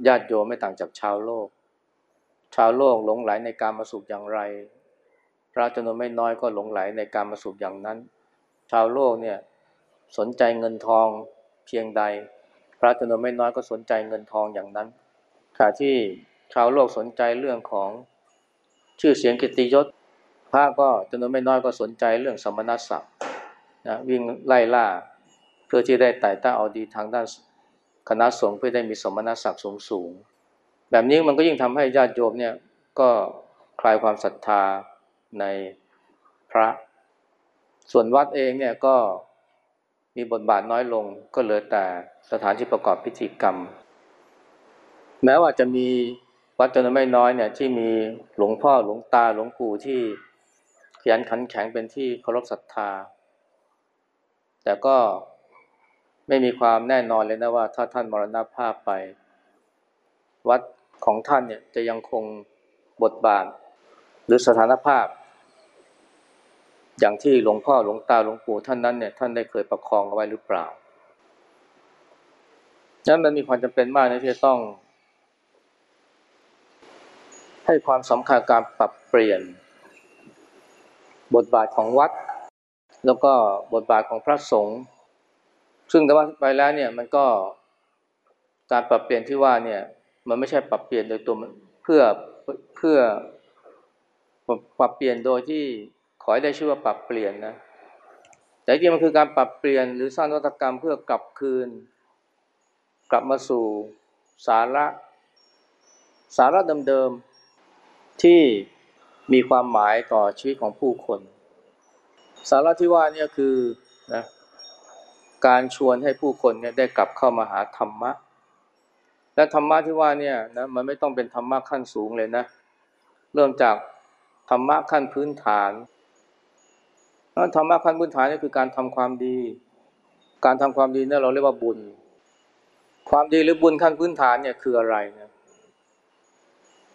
ญาติโยมไม่ต่างจากชาวโลก ชาวโลกหลงไหลในการมาสุขอย่างไร พระจำนวนไม่น้อยก็หลงไหลในการมาสุขอย่างนั้น ชาวโลกเนี่ยสนใจเงินทองเพียงใด พระจำนวนไม่น้อยก็สนใจเงินทองอย่างนั้นขณะที่ชาวโลกสนใจเรื่องของชื่อเสียงกิตติยศ พระก็จำนวนไม่น้อยก็สนใจเรื่องสมณศักดิ์นะวิ่งไล่ล่าเพื่อที่ได้ไต่ต้าเอาดีทางด้านคณะสงฆ์เพื่อได้มีสมณศักดิ์สูงสูง แบบนี้มันก็ยิ่งทำให้ญาติโยมเนี่ยก็คลายความศรัทธาในพระ ส่วนวัดเองเนี่ยก็มีบทบาทน้อยลงก็เหลือแต่สถานที่ประกอบพิธีกรรม แม้ว่าจะมีวัดจำนวนไม่น้อยเนี่ยที่มีหลวงพ่อหลวงตาหลวงปู่ที่ขยันขันแข็งเป็นที่เคารพศรัทธา แต่ก็ไม่มีความแน่นอนเลยนะว่าถ้าท่านมรณภาพไป วัด ของท่านเนี่ยจะยังคงบทบาท หรือสถานภาพ อย่างที่หลวงพ่อหลวงตาหลวงปู่ท่านนั้นเนี่ยท่านได้เคยประคองเอาไว้หรือเปล่านั้นมันมีความจำเป็นมากนะที่จะต้อง ให้ความสำคัญการปรับเปลี่ยน บทบาทของวัด แล้วก็บทบาทของพระสงฆ์ซึ่งแต่ว่าไปแล้วเนี่ยมันก็การปรับเปลี่ยนที่ว่าเนี่ย มันไม่ใช่ปรับเปลี่ยนโดยตัวเพื่อเพื่อปรับเปลี่ยนโดยที่ขอให้ได้ชื่อว่าปรับเปลี่ยนนะแต่จริงมันคือการปรับเปลี่ยนหรือสร้างนวัตกรรมเพื่อกลับคืน กลับมาสู่สาระ สาระเดิมๆที่มีความหมายต่อชีวิตของผู้คน สาระที่ว่านี่คือนะการชวนให้ผู้คนเนี่ยได้กลับเข้ามาหาธรรมะ และธรรมะที่ว่าเนี่ยนะมันไม่ต้องเป็นธรรมะขั้นสูงเลยนะ เริ่มจากธรรมะขั้นพื้นฐานธรรมะขั้นพื้นฐานนี่คือการทำความดี การทำความดีเนี่ยเราเรียกว่าบุญ ความดีหรือบุญขั้นพื้นฐานเนี่ยคืออะไรนะ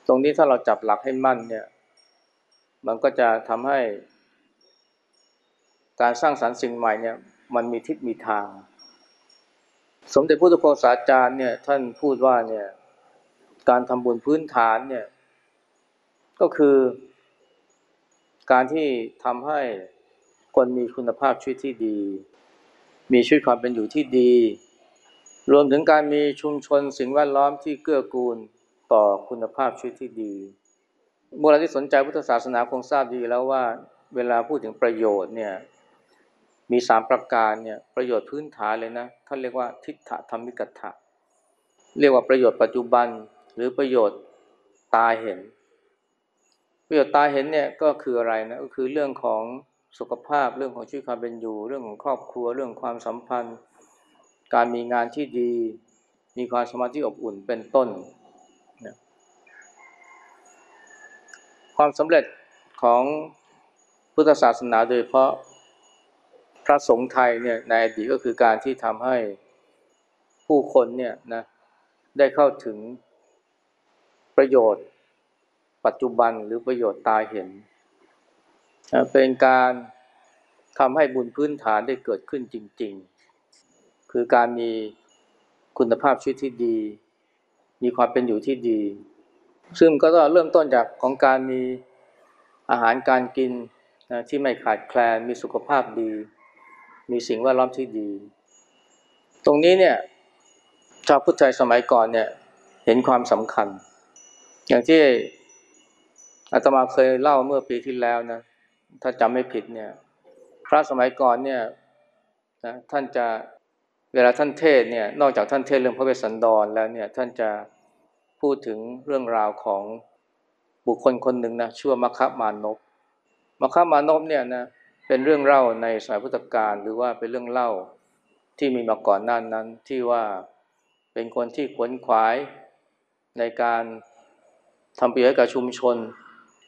ตรงนี้ถ้าเราจับหลักให้มั่นเนี่ย มันก็จะทำให้ การสร้างสรรค์สิ่งใหม่เนี่ย มันมีทิศมีทาง สมเด็จพระตุโคสาจารย์เนี่ยท่านพูดว่าเนี่ยการทำบุญพื้นฐานเนี่ยก็คือการที่ทำให้คนมีคุณภาพชีวิตที่ดี มีชีวิตความเป็นอยู่ที่ดี รวมถึงการมีชุมชนสิ่งแวดล้อมที่เกื้อกูลต่อคุณภาพชีวิตที่ดีเมื่อเราที่สนใจพุทธศาสนาคงทราบดีแล้วว่า เวลาพูดถึงประโยชน์เนี่ย มีสามประการเนี่ยประโยชน์พื้นฐานเลยนะท่านเรียกว่าทิฏฐธรรมิกถะเรียกว่าประโยชน์ปัจจุบันหรือประโยชน์ตาเห็น ประโยชน์ตาเห็นเนี่ยก็คืออะไรนะก็คือเรื่องของสุขภาพเรื่องของชีวิตความเป็นอยู่ เรื่องของครอบครัวเรื่องความสัมพันธ์ การมีงานที่ดี มีความสมาธิอบอุ่นเป็นต้นนะความสำเร็จของพุทธศาสนาโดยเพราะ พระสงฆ์ไทยเนี่ยในอดีตก็คือการที่ทำให้ผู้คนเนี่ยนะได้เข้าถึงประโยชน์ ปัจจุบันหรือประโยชน์ตาเห็น เป็นการทำให้บุญพื้นฐานได้เกิดขึ้นจริง ๆ คือการมีคุณภาพชีวิตที่ดี มีความเป็นอยู่ที่ดี ซึ่งก็ต้องเริ่มต้นจากของการมีอาหารการกินนะที่ไม่ขาดแคลนมีสุขภาพดี มีสิ่งแวดล้อมที่ดี ตรงนี้เนี่ยชาวพุทธไทยสมัยก่อนเนี่ยเห็นความสำคัญ อย่างที่อาตมาเคยเล่าเมื่อปีที่แล้วนะถ้าจำไม่ผิดเนี่ยพระสมัยก่อนเนี่ยนะท่านจะเวลาท่านเทศเนี่ยนอกจากท่านเทศเรื่องพระเวสสันดรแล้วเนี่ยท่านจะพูดถึงเรื่องราวของบุคคลคนหนึ่งนะชื่อมัคคะมานพมัคคะมานพเนี่ยนะเป็นเรื่องเล่าในสมัยพุทธกาลหรือว่าเป็นเรื่องเล่าที่มีมาก่อนหน้านั้นที่ว่าเป็นคนที่ขวนขวายในการทำประโยชน์กับชุมชน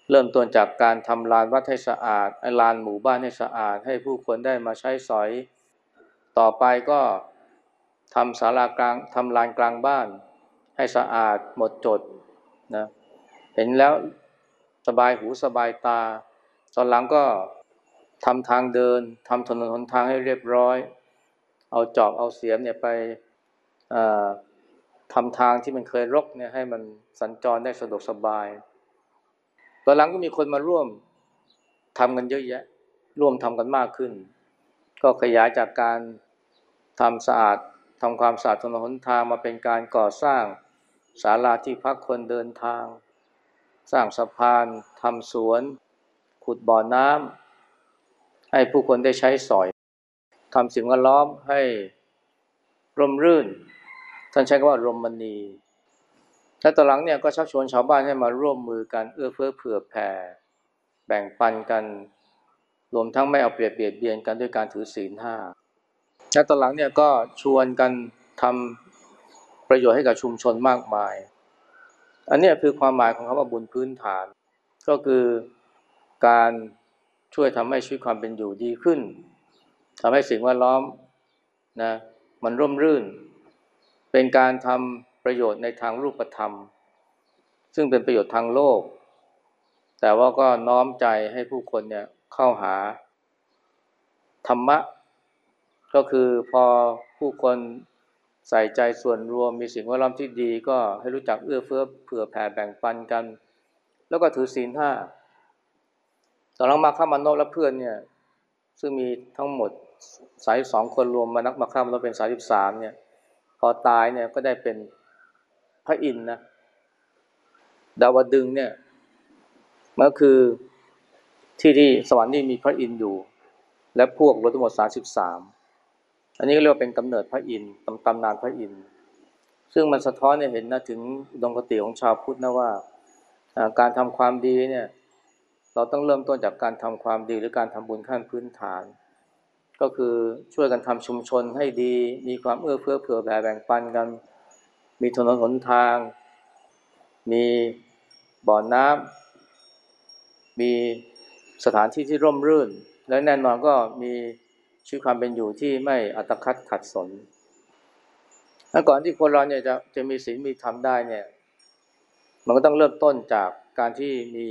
เริ่มต้นจากการทำลานวัดให้สะอาดลานหมู่บ้านให้สะอาด ให้ผู้คนได้มาใช้สอย ต่อไปก็ทำศาลากลางทำลานกลางบ้าน ให้สะอาดหมดจดนะเห็นแล้วสบายหูสบายตา ตอนหลังก็ ทำทางเดินทำถนนหนทางให้เรียบร้อย เอาจอบเอาเสียมเนี่ยไปทำทางที่มันเคยรกเนี่ยให้มันสัญจรได้สะดวกสบายตอนหลังก็มีคนมาร่วมทำกันเยอะแยะ ร่วมทำกันมากขึ้น ก็ขยายจากการทำสะอาดทำความสะอาดถนนหนทางมาเป็นการก่อสร้างศาลาที่พักคนเดินทาง สร้างสะพานทำสวน ขุดบ่อน้ำ ให้ผู้คนได้ใช้สอยทำสิ่งแวดล้อมให้ร่มรื่น ท่านใช้คำว่ารมณีและต่อหลังเนี่ยก็ชักชวนชาวบ้านให้มาร่วมมือกันเอื้อเฟื้อเผื่อแผ่แบ่งปันกันรวมทั้งไม่เอาเปรียบเบียดเบียนกันด้วยการถือศีลห้าและต่อหลังเนี่ยก็ชวนกันทำประโยชน์ให้กับชุมชนมากมาย อันนี้คือความหมายของคำว่าบุญพื้นฐาน ก็คือการ ช่วยทำให้ชีวิตความเป็นอยู่ดีขึ้นทำให้สิ่งแวดล้อมนะมันร่มรื่น เป็นการทำประโยชน์ในทางรูปธรรม ซึ่งเป็นประโยชน์ทางโลก แต่ว่าก็น้อมใจให้ผู้คนเนี่ยเข้าหาธรรมะ ก็คือพอผู้คนใส่ใจส่วนรวมมีสิ่งแวดล้อมที่ดี ก็ให้รู้จักเอื้อเฟื้อเผื่อแผ่แบ่งปันกัน แล้วก็ถือศีลห้า ตอนหลังมาข้ามันโนและเพื่อนเนี่ย ซึ่งมีทั้งหมดสายสองคนรวมมานักมาข้ามเราเป็นสายสิบสามเนี่ย พอตายเนี่ยก็ได้เป็นพระอินทร์นะดาวดึงเนี่ยมันคือที่ที่สวรรค์นี่มีพระอินทร์อยู่ และพวกรวมทั้งหมดสามสิบสามอันนี้ก็เรียกว่าเป็นกำเนิดพระอินทร์ตำตำนานพระอินทร์ซึ่งมันสะท้อนเนี่ยเห็นนะถึงดวงกติของชาวพุทธนะว่าการทำความดีเนี่ย เราต้องเริ่มต้นจากการทำความดีหรือการทำบุญขั้นพื้นฐาน ก็คือช่วยกันทำชุมชนให้ดี มีความเอื้อเฟื้อเผื่อแผ่แบ่งปันกัน มีถนนหนทาง มีบ่อน้ำมีสถานที่ที่ร่มรื่น และแน่นอนก็มีชีวิตความเป็นอยู่ที่ไม่อัตคัดขัดสนถ้าก่อนที่คนเราเนี่ยจะจะมีศีลมีธรรมได้เนี่ย มันก็ต้องเริ่มต้นจากการที่มี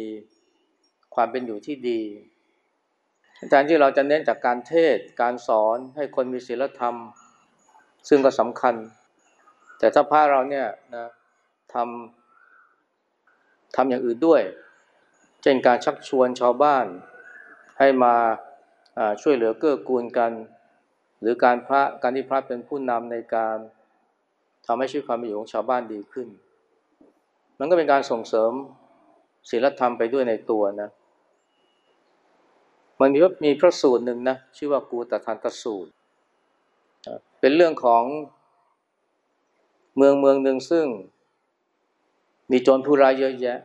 ความเป็นอยู่ที่ดีอาจารย์ที่เราจะเน้นจากการเทศ การสอนให้คนมีศีลธรรม ซึ่งก็สำคัญ แต่ถ้าพระเราเนี่ยนะทำทำอย่างอื่นด้วย เช่นการชักชวนชาวบ้าน ให้มาช่วยเหลือเกื้อกูลกัน หรือการพระการที่พระเป็นผู้นำในการทำให้ชีวิตความเป็นอยู่ของชาวบ้านดีขึ้น มันก็เป็นการส่งเสริมศีลธรรมไปด้วยในตัวนะ มันมีมีพระสูตรหนึ่งนะชื่อว่ากูตทันตสูตร เป็นเรื่องของเมืองเมืองหนึ่งซึ่ง มีโจรผู้ร้ายเยอะแยะ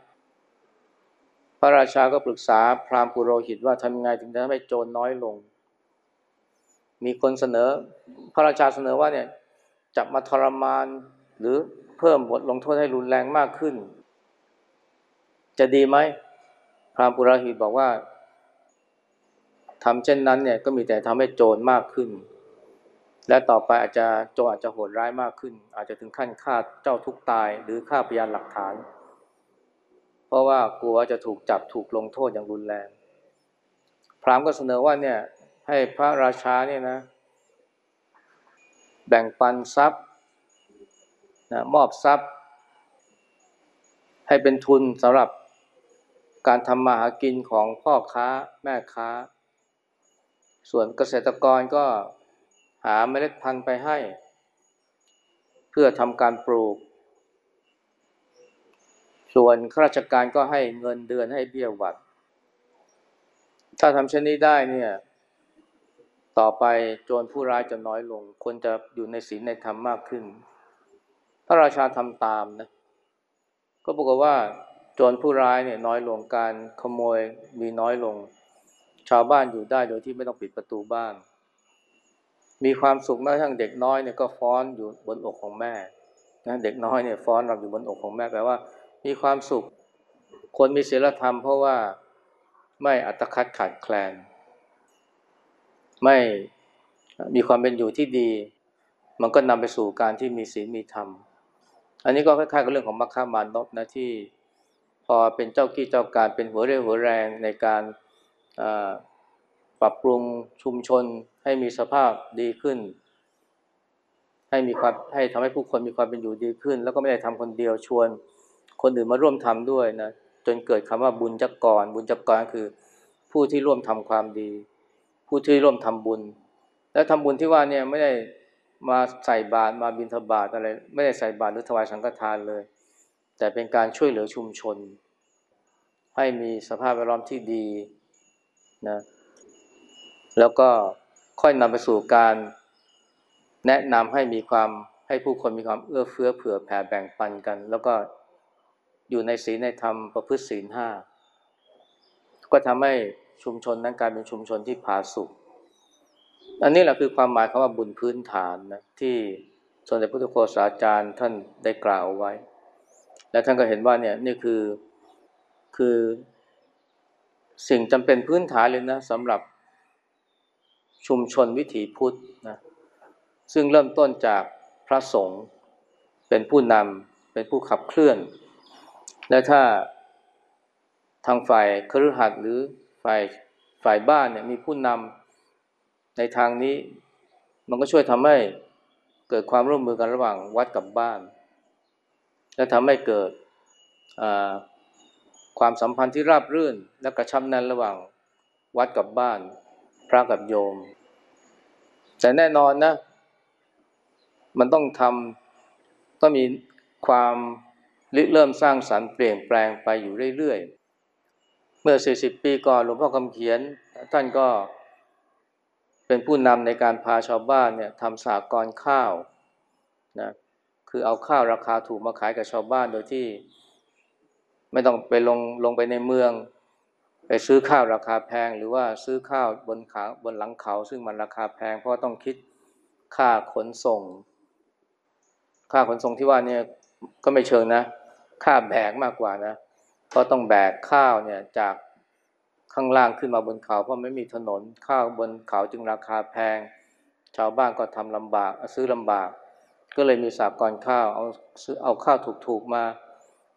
พระราชาก็ปรึกษาพราหมณ์ปุโรหิตว่าทำยังไงถึงจะทำให้โจรน้อยลง มีคนเสนอ พระราชาเสนอว่าเนี่ยจับมาทรมานหรือเพิ่มบทลงโทษให้รุนแรงมากขึ้น จะดีไหมพราหมณ์ปุโรหิตบอกว่า ทำเช่นนั้นเนี่ยก็มีแต่ทำให้โจรมากขึ้น และต่อไปอาจจะโจรอาจจะโหดร้ายมากขึ้น อาจจะถึงขั้นฆ่าเจ้าทุกตาย หรือฆ่าพยานหลักฐาน เพราะว่ากลัวจะถูกจับถูกลงโทษอย่างรุนแรง พรามก็เสนอว่าเนี่ยให้พระราชาเนี่ยนะ แบ่งปันทรัพย์นะมอบทรัพย์ ให้เป็นทุนสำหรับการทำมาหากินของพ่อค้าแม่ค้า ส่วนเกษตรกรก็หาเมล็ดพันธุ์ไปให้ เพื่อทำการปลูก ส่วนข้าราชการก็ให้เงินเดือนให้เบี้ยหวัด ถ้าทำเช่นนี้ได้เนี่ย ต่อไปโจรผู้ร้ายจะน้อยลง คนจะอยู่ในศีลในธรรมมากขึ้น พระราชาทำตามนะ ก็บอกว่า โจรผู้ร้ายเนี่ยน้อยลงการขโมยมีน้อยลง ชาวบ้านอยู่ได้โดยที่ไม่ต้องปิดประตูบ้าน มีความสุขแม้กระทั่งเด็กน้อยเนี่ยก็ฟ้อนอยู่บนอกของแม่นะเด็กน้อยเนี่ยฟ้อนรำอยู่บนอกของแม่แปลว่า มีความสุข คนมีศีลธรรม เพราะว่าไม่อัตคัดขาดแคลน ไม่มีความเป็นอยู่ที่ดี มันก็นำไปสู่การที่มีศีลมีธรรม อันนี้ก็คล้ายๆกับเรื่องของมัคคามานพนะที่พอเป็นเจ้ากี้เจ้าการเป็นหัวเรี่ยวหัวแรงในการ ปรับปรุงชุมชนให้มีสภาพดีขึ้น ให้มีความให้ทำให้ผู้คนมีความเป็นอยู่ดีขึ้น แล้วก็ไม่ได้ทำคนเดียวชวน คนอื่นมาร่วมทำด้วยนะจนเกิดคำว่าบุญจักกร บุญจักกรคือผู้ที่ร่วมทำความดี ผู้ที่ร่วมทำบุญ และทำบุญที่ว่าเนี่ยไม่ได้มาใส่บาตรมาบิณฑบาตอะไร ไม่ได้ใส่บาตรหรือถวายสังฆทานเลย แต่เป็นการช่วยเหลือชุมชน ให้มีสภาพแวดล้อมที่ดี นะแล้วก็ค่อยนำไปสู่การแนะนำให้มีความให้ผู้คนมีความเอื้อเฟื้อเผื่อแผ่แบ่งปันกัน แล้วก็อยู่ในศีลในธรรมประพฤติศีลห้าก็ทำให้ชุมชนนั้นกลายเป็นชุมชนที่ผาสุกอันนี้แหละคือความหมายคำว่าบุญพื้นฐานนะที่สมเด็จพระพุทธโฆษาจารย์ท่านได้กล่าวไว้ และท่านก็เห็นว่าเนี่ยนี่คือคือ สิ่งจำเป็นพื้นฐานเลยนะสำหรับชุมชนวิถีพุทธนะซึ่งเริ่มต้นจากพระสงฆ์เป็นผู้นำเป็นผู้ขับเคลื่อน และถ้าทางฝ่ายคฤหัสถ์หรือฝ่ายฝ่ายบ้านเนี่ยมีผู้นำในทางนี้ มันก็ช่วยทำให้เกิดความร่วมมือกันระหว่างวัดกับบ้าน และทำให้เกิด ความสัมพันธ์ที่ราบรื่นและกระชับแน่นระหว่างวัดกับบ้าน พระกับโยม แต่แน่นอนนะ มันต้องทำต้องมีความริเริ่มสร้างสรรค์เปลี่ยนแปลงไปอยู่เรื่อยๆ เมื่อ 40 ปีก่อนหลวงพ่อคำเขียน ท่านก็เป็นผู้นำในการพาชาวบ้านเนี่ยทำสากรข้าวนะคือเอาข้าวราคาถูกมาขายกับชาวบ้านโดยที่ ไม่ต้องไปลงลงไปในเมือง ไปซื้อข้าวราคาแพง หรือว่าซื้อข้าวบนขาบนหลังเขา ซึ่งมันราคาแพงเพราะต้องคิดค่าขนส่ง ค่าขนส่งที่ว่าเนี่ยก็ไม่เชิงนะ ค่าแบกมากกว่านะเพราะต้องแบกข้าวเนี่ยจากข้างล่างขึ้นมาบนเขาเพราะไม่มีถนนข้าวบนเขาจึงราคาแพง ชาวบ้านก็ทำลำบากซื้อลำบาก ก็เลยมีสากรข้าวเอาซื้อเอาข้าวถูกๆมา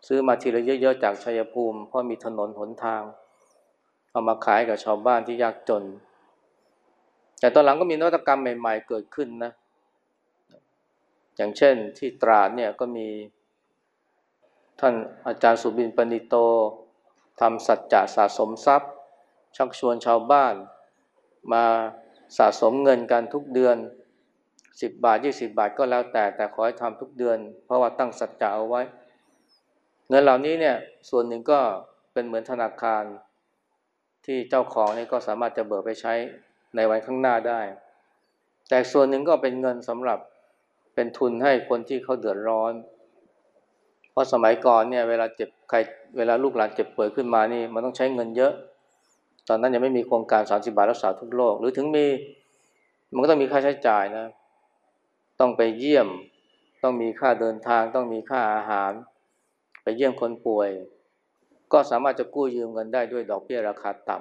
ซื้อมาทีละเยอะๆจากชัยภูมิ เพราะมีถนนหนทาง เอามาขายกับชาวบ้านที่ยากจน แต่ตอนหลังก็มีนวัตกรรมใหม่ๆเกิดขึ้นนะ อย่างเช่นที่ตราดเนี่ยก็มี ท่านอาจารย์สุบินปณิโตทำสัจจะสะสมทรัพย์ ชักชวนชาวบ้าน มาสะสมเงินกันทุกเดือน 10 บาท 20 บาทก็แล้วแต่แต่ขอให้ทำทุกเดือน เพราะว่าตั้งสัจจะเอาไว้ เงินเหล่านี้เนี่ยส่วนหนึ่งก็เป็นเหมือนธนาคารที่เจ้าของนี่ก็สามารถจะเบิกไปใช้ในวันข้างหน้าได้ แต่ส่วนหนึ่งก็เป็นเงินสำหรับเป็นทุนให้คนที่เขาเดือดร้อน เพราะสมัยก่อนเนี่ยเวลาเจ็บใครเวลาลูกหลานเจ็บป่วยขึ้นมานี่มันต้องใช้เงินเยอะ ตอนนั้นยังไม่มีโครงการ 30 บาทรักษาทุกโรคหรือถึงมีมันก็ต้องมีค่าใช้จ่ายนะ ต้องไปเยี่ยม ต้องมีค่าเดินทาง ต้องมีค่าอาหาร ไปเยี่ยมคนป่วย ก็สามารถจะกู้ยืมเงินได้ด้วยดอกเบี้ยราคาต่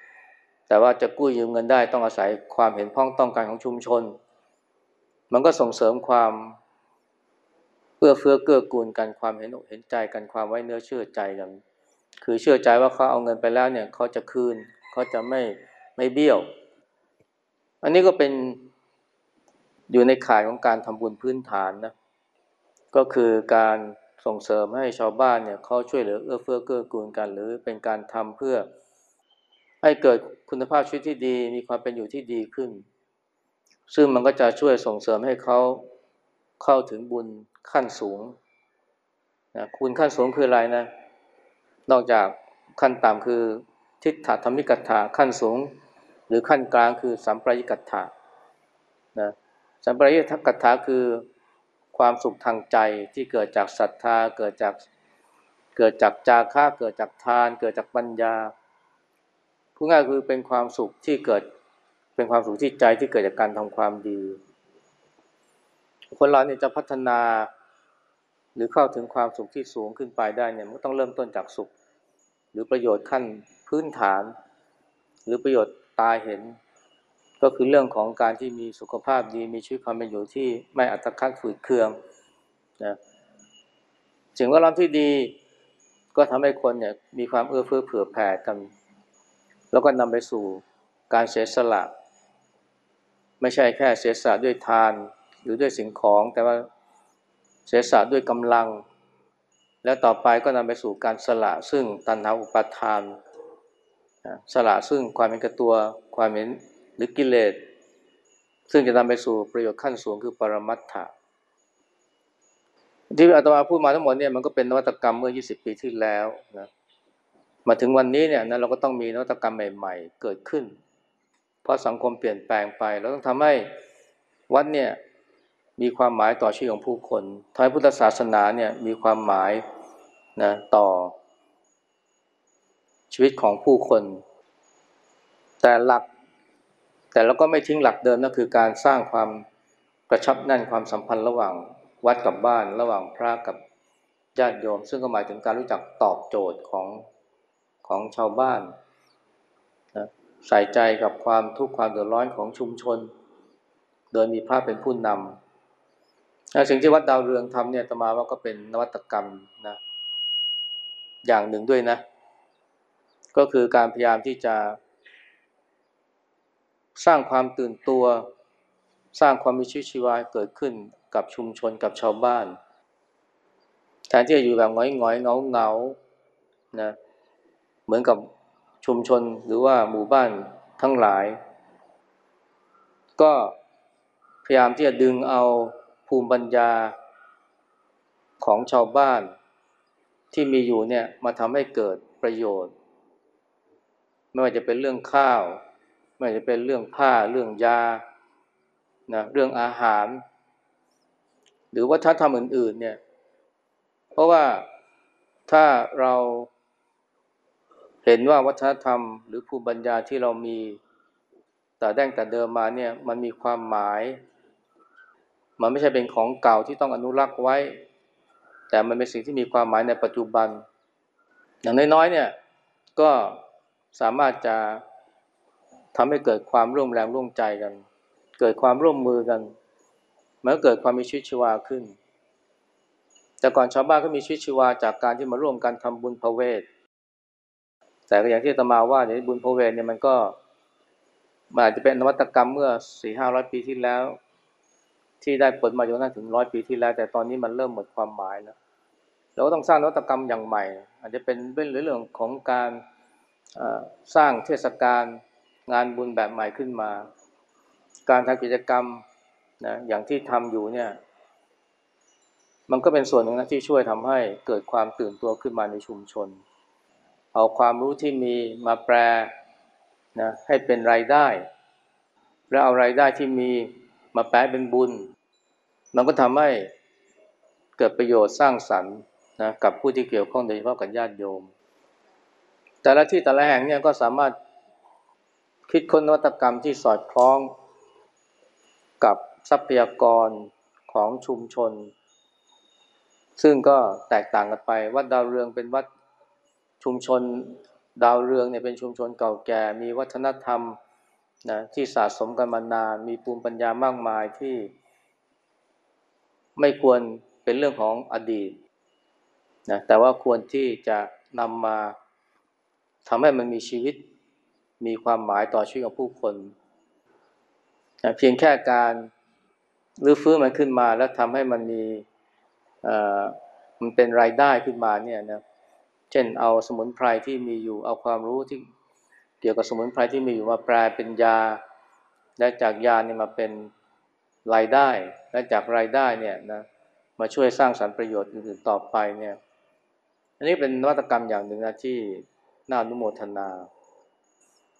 ำแต่ว่าจะกู้ยืมเงินได้ต้องอาศัยความเห็นพ้องต้องการของชุมชน มันก็ส่งเสริมความเพื่อเฟื้อเกื้อกูลกันความเห็นอกเห็นใจกันความไว้เนื้อเชื่อใจกันคือเชื่อใจว่าเขาเอาเงินไปแล้วเนี่ยเขาจะคืนเขาจะไม่ไม่เบี้ยว อันนี้ก็เป็นอยู่ในข่ายของการทำบุญพื้นฐานนะก็คือการ ส่งเสริมให้ชาวบ้านเนี่ยเขาช่วยเหลือเอื้อเฟื้อเกื้อกูลกัน หรือเป็นการทำเพื่อให้เกิดคุณภาพชีวิตที่ดี มีความเป็นอยู่ที่ดีขึ้น ซึ่งมันก็จะช่วยส่งเสริมให้เขาเข้าถึงบุญขั้นสูงนะคุณขั้นสูงคืออะไรนะ นอกจากขั้นต่ำคือทิฏฐธรรมิกัตถาขั้นสูง หรือขั้นกลางคือสัมปรายกัตถานะสัมปรายกัตถาคือ ความสุขทางใจที่เกิดจากศรัทธา เกิดจากเกิดจากจาค่าเกิดจากทาน เกิดจากปัญญาพูดง่ายคือเป็นความสุขที่เกิดเป็นความสุขที่ใจที่เกิดจากการทำความดี คนเราเนี่ยจะพัฒนาหรือเข้าถึงความสุขที่สูงขึ้นไปได้เนี่ยมันต้องเริ่มต้นจากสุข หรือประโยชน์ขั้นพื้นฐาน หรือประโยชน์ตาเห็น ก็คือเรื่องของการที่มีสุขภาพดีมีชีวิตความเป็นอยู่ที่ไม่อัตคัดฝืดเคืองนะสิ่งแวดล้อมที่ดีก็ทำให้คนเนี่ยมีความเอื้อเฟื้อเผื่อแผ่กัน แล้วก็นำไปสู่การเสียสละ ไม่ใช่แค่เสียสละด้วยทานหรือด้วยสิ่งของ แต่ว่าเสียสละด้วยกำลัง แล้วต่อไปก็นำไปสู่การสละ ซึ่งตัณหาอุปาทานสละซึ่งความเป็นกระตัวความเป็น หรือกิเลส ซึ่งจะนำไปสู่ประโยชน์ขั้นสูงคือปรมัตถะที่อาตมาพูดมาทั้งหมดเนี่ยมันก็เป็นนวัตกรรมเมื่อ 20 ปีที่แล้วนะมาถึงวันนี้เนี่ยนะเราก็ต้องมีนวัตกรรมใหม่ ๆ เกิดขึ้น เพราะสังคมเปลี่ยนแปลงไป เราต้องทำให้วัดเนี่ยมีความหมายต่อชีวิตของผู้คนทำให้พุทธศาสนาเนี่ยมีความหมายนะต่อ ชีวิตของผู้คน แต่หลัก แต่เราก็ไม่ทิ้งหลักเดิมนั่นคือการสร้างความกระชับแน่นความสัมพันธ์ระหว่างวัดกับบ้าน ระหว่างพระกับญาติโยม ซึ่งก็หมายถึงการรู้จักตอบโจทย์ของของชาวบ้านนะใส่ใจกับความทุกข์ความเดือดร้อนของชุมชน โดยมีพระเป็นผู้นำสิ่งที่วัดดาวเรืองทำเนี่ยตมาว่าก็เป็นนวัตกรรมนะอย่างหนึ่งด้วยนะ ก็คือการพยายามที่จะ สร้างความตื่นตัว สร้างความมีชีวิตชีวาเกิดขึ้นกับชุมชนกับชาวบ้าน แทนที่จะอยู่แบบง้อยง้อยเงาเงานะเหมือนกับชุมชนหรือว่าหมู่บ้านทั้งหลาย ก็พยายามที่จะดึงเอาภูมิปัญญาของชาวบ้านที่มีอยู่เนี่ยมาทำให้เกิดประโยชน์ ไม่ว่าจะเป็นเรื่องข้าว ไม่ว่าจะเป็นเรื่องผ้าเรื่องยานะเรื่องอาหาร หรือว่าถ้าทำอื่น ๆ เนี่ย เพราะว่าถ้าเราเห็นว่าวัฒนธรรม หรือภูมิปัญญาที่เรามีแต่แดงแต่เดิมมาเนี่ยมันมีความหมาย มันไม่ใช่เป็นของเก่าที่ต้องอนุรักษ์ไว้ แต่มันเป็นสิ่งที่มีความหมายในปัจจุบัน อย่างน้อยๆเนี่ยก็สามารถจะ ทำให้เกิดความร่วมแรงร่วมใจกัน เกิดความร่วมมือกันเมื่อเกิดความมีชีวิตชีวาขึ้น แต่ก่อนชาวบ้านก็มีชีวิตชีวาจากการที่มาร่วมกันทำบุญพระเวท แต่ก็อย่างที่ตมาว่าเนี่ยบุญพระเวรเนี่ยมันก็มันอาจจะเป็นนวัตกรรมเมื่อสี่ห้าร้อยปีที่แล้ว ที่ได้ผลมาจนถึงร้อยปีที่แล้ว แต่ตอนนี้มันเริ่มหมดความหมายแล้วเราก็ต้องสร้างนวัตกรรมอย่างใหม่ อาจจะเป็นเรื่องของการสร้างเทศกาล งานบุญแบบใหม่ขึ้นมา การทำกิจกรรมนะอย่างที่ทำอยู่เนี่ย มันก็เป็นส่วนหนึ่งนะที่ช่วยทำให้เกิดความตื่นตัวขึ้นมาในชุมชน เอาความรู้ที่มีมาแปลนะให้เป็นรายได้ แล้วเอารายได้ที่มีมาแปลเป็นบุญ มันก็ทำให้เกิดประโยชน์สร้างสรรค์นะกับผู้ที่เกี่ยวข้องโดยเฉพาะกับญาติโยม แต่ละที่แต่ละแห่งเนี่ยก็สามารถ คิดค้นนวัตกรรมที่สอดคล้องกับทรัพยากรของชุมชน ซึ่งก็แตกต่างกันไป วัดดาวเรืองเป็นวัดชุมชนดาวเรืองเนี่ยเป็นชุมชนเก่าแก่ มีวัฒนธรรมนะที่สะสมกันมานาน มีภูมิปัญญามากมายที่ ไม่ควรเป็นเรื่องของอดีตนะแต่ว่าควรที่จะนำมาทำให้มันมีชีวิต มีความหมายต่อชีวิตของผู้คนนะเพียงแค่การรื้อฟื้นมันขึ้นมา แล้วทำให้มันมีมันเป็นรายได้ขึ้นมาเนี่ยนะเช่นเอาสมุนไพรที่มีอยู่เอาความรู้ที่เกี่ยวกับสมุนไพรที่มีอยู่มาแปลเป็นยา และจากยาเนี่ยมาเป็นรายได้ และจากรายได้เนี่ยนะมาช่วยสร้างสรรค์ประโยชน์อื่นๆต่อไปเนี่ย อันนี้เป็นนวัตกรรมอย่างหนึ่งนะที่น่าอนุโมทนา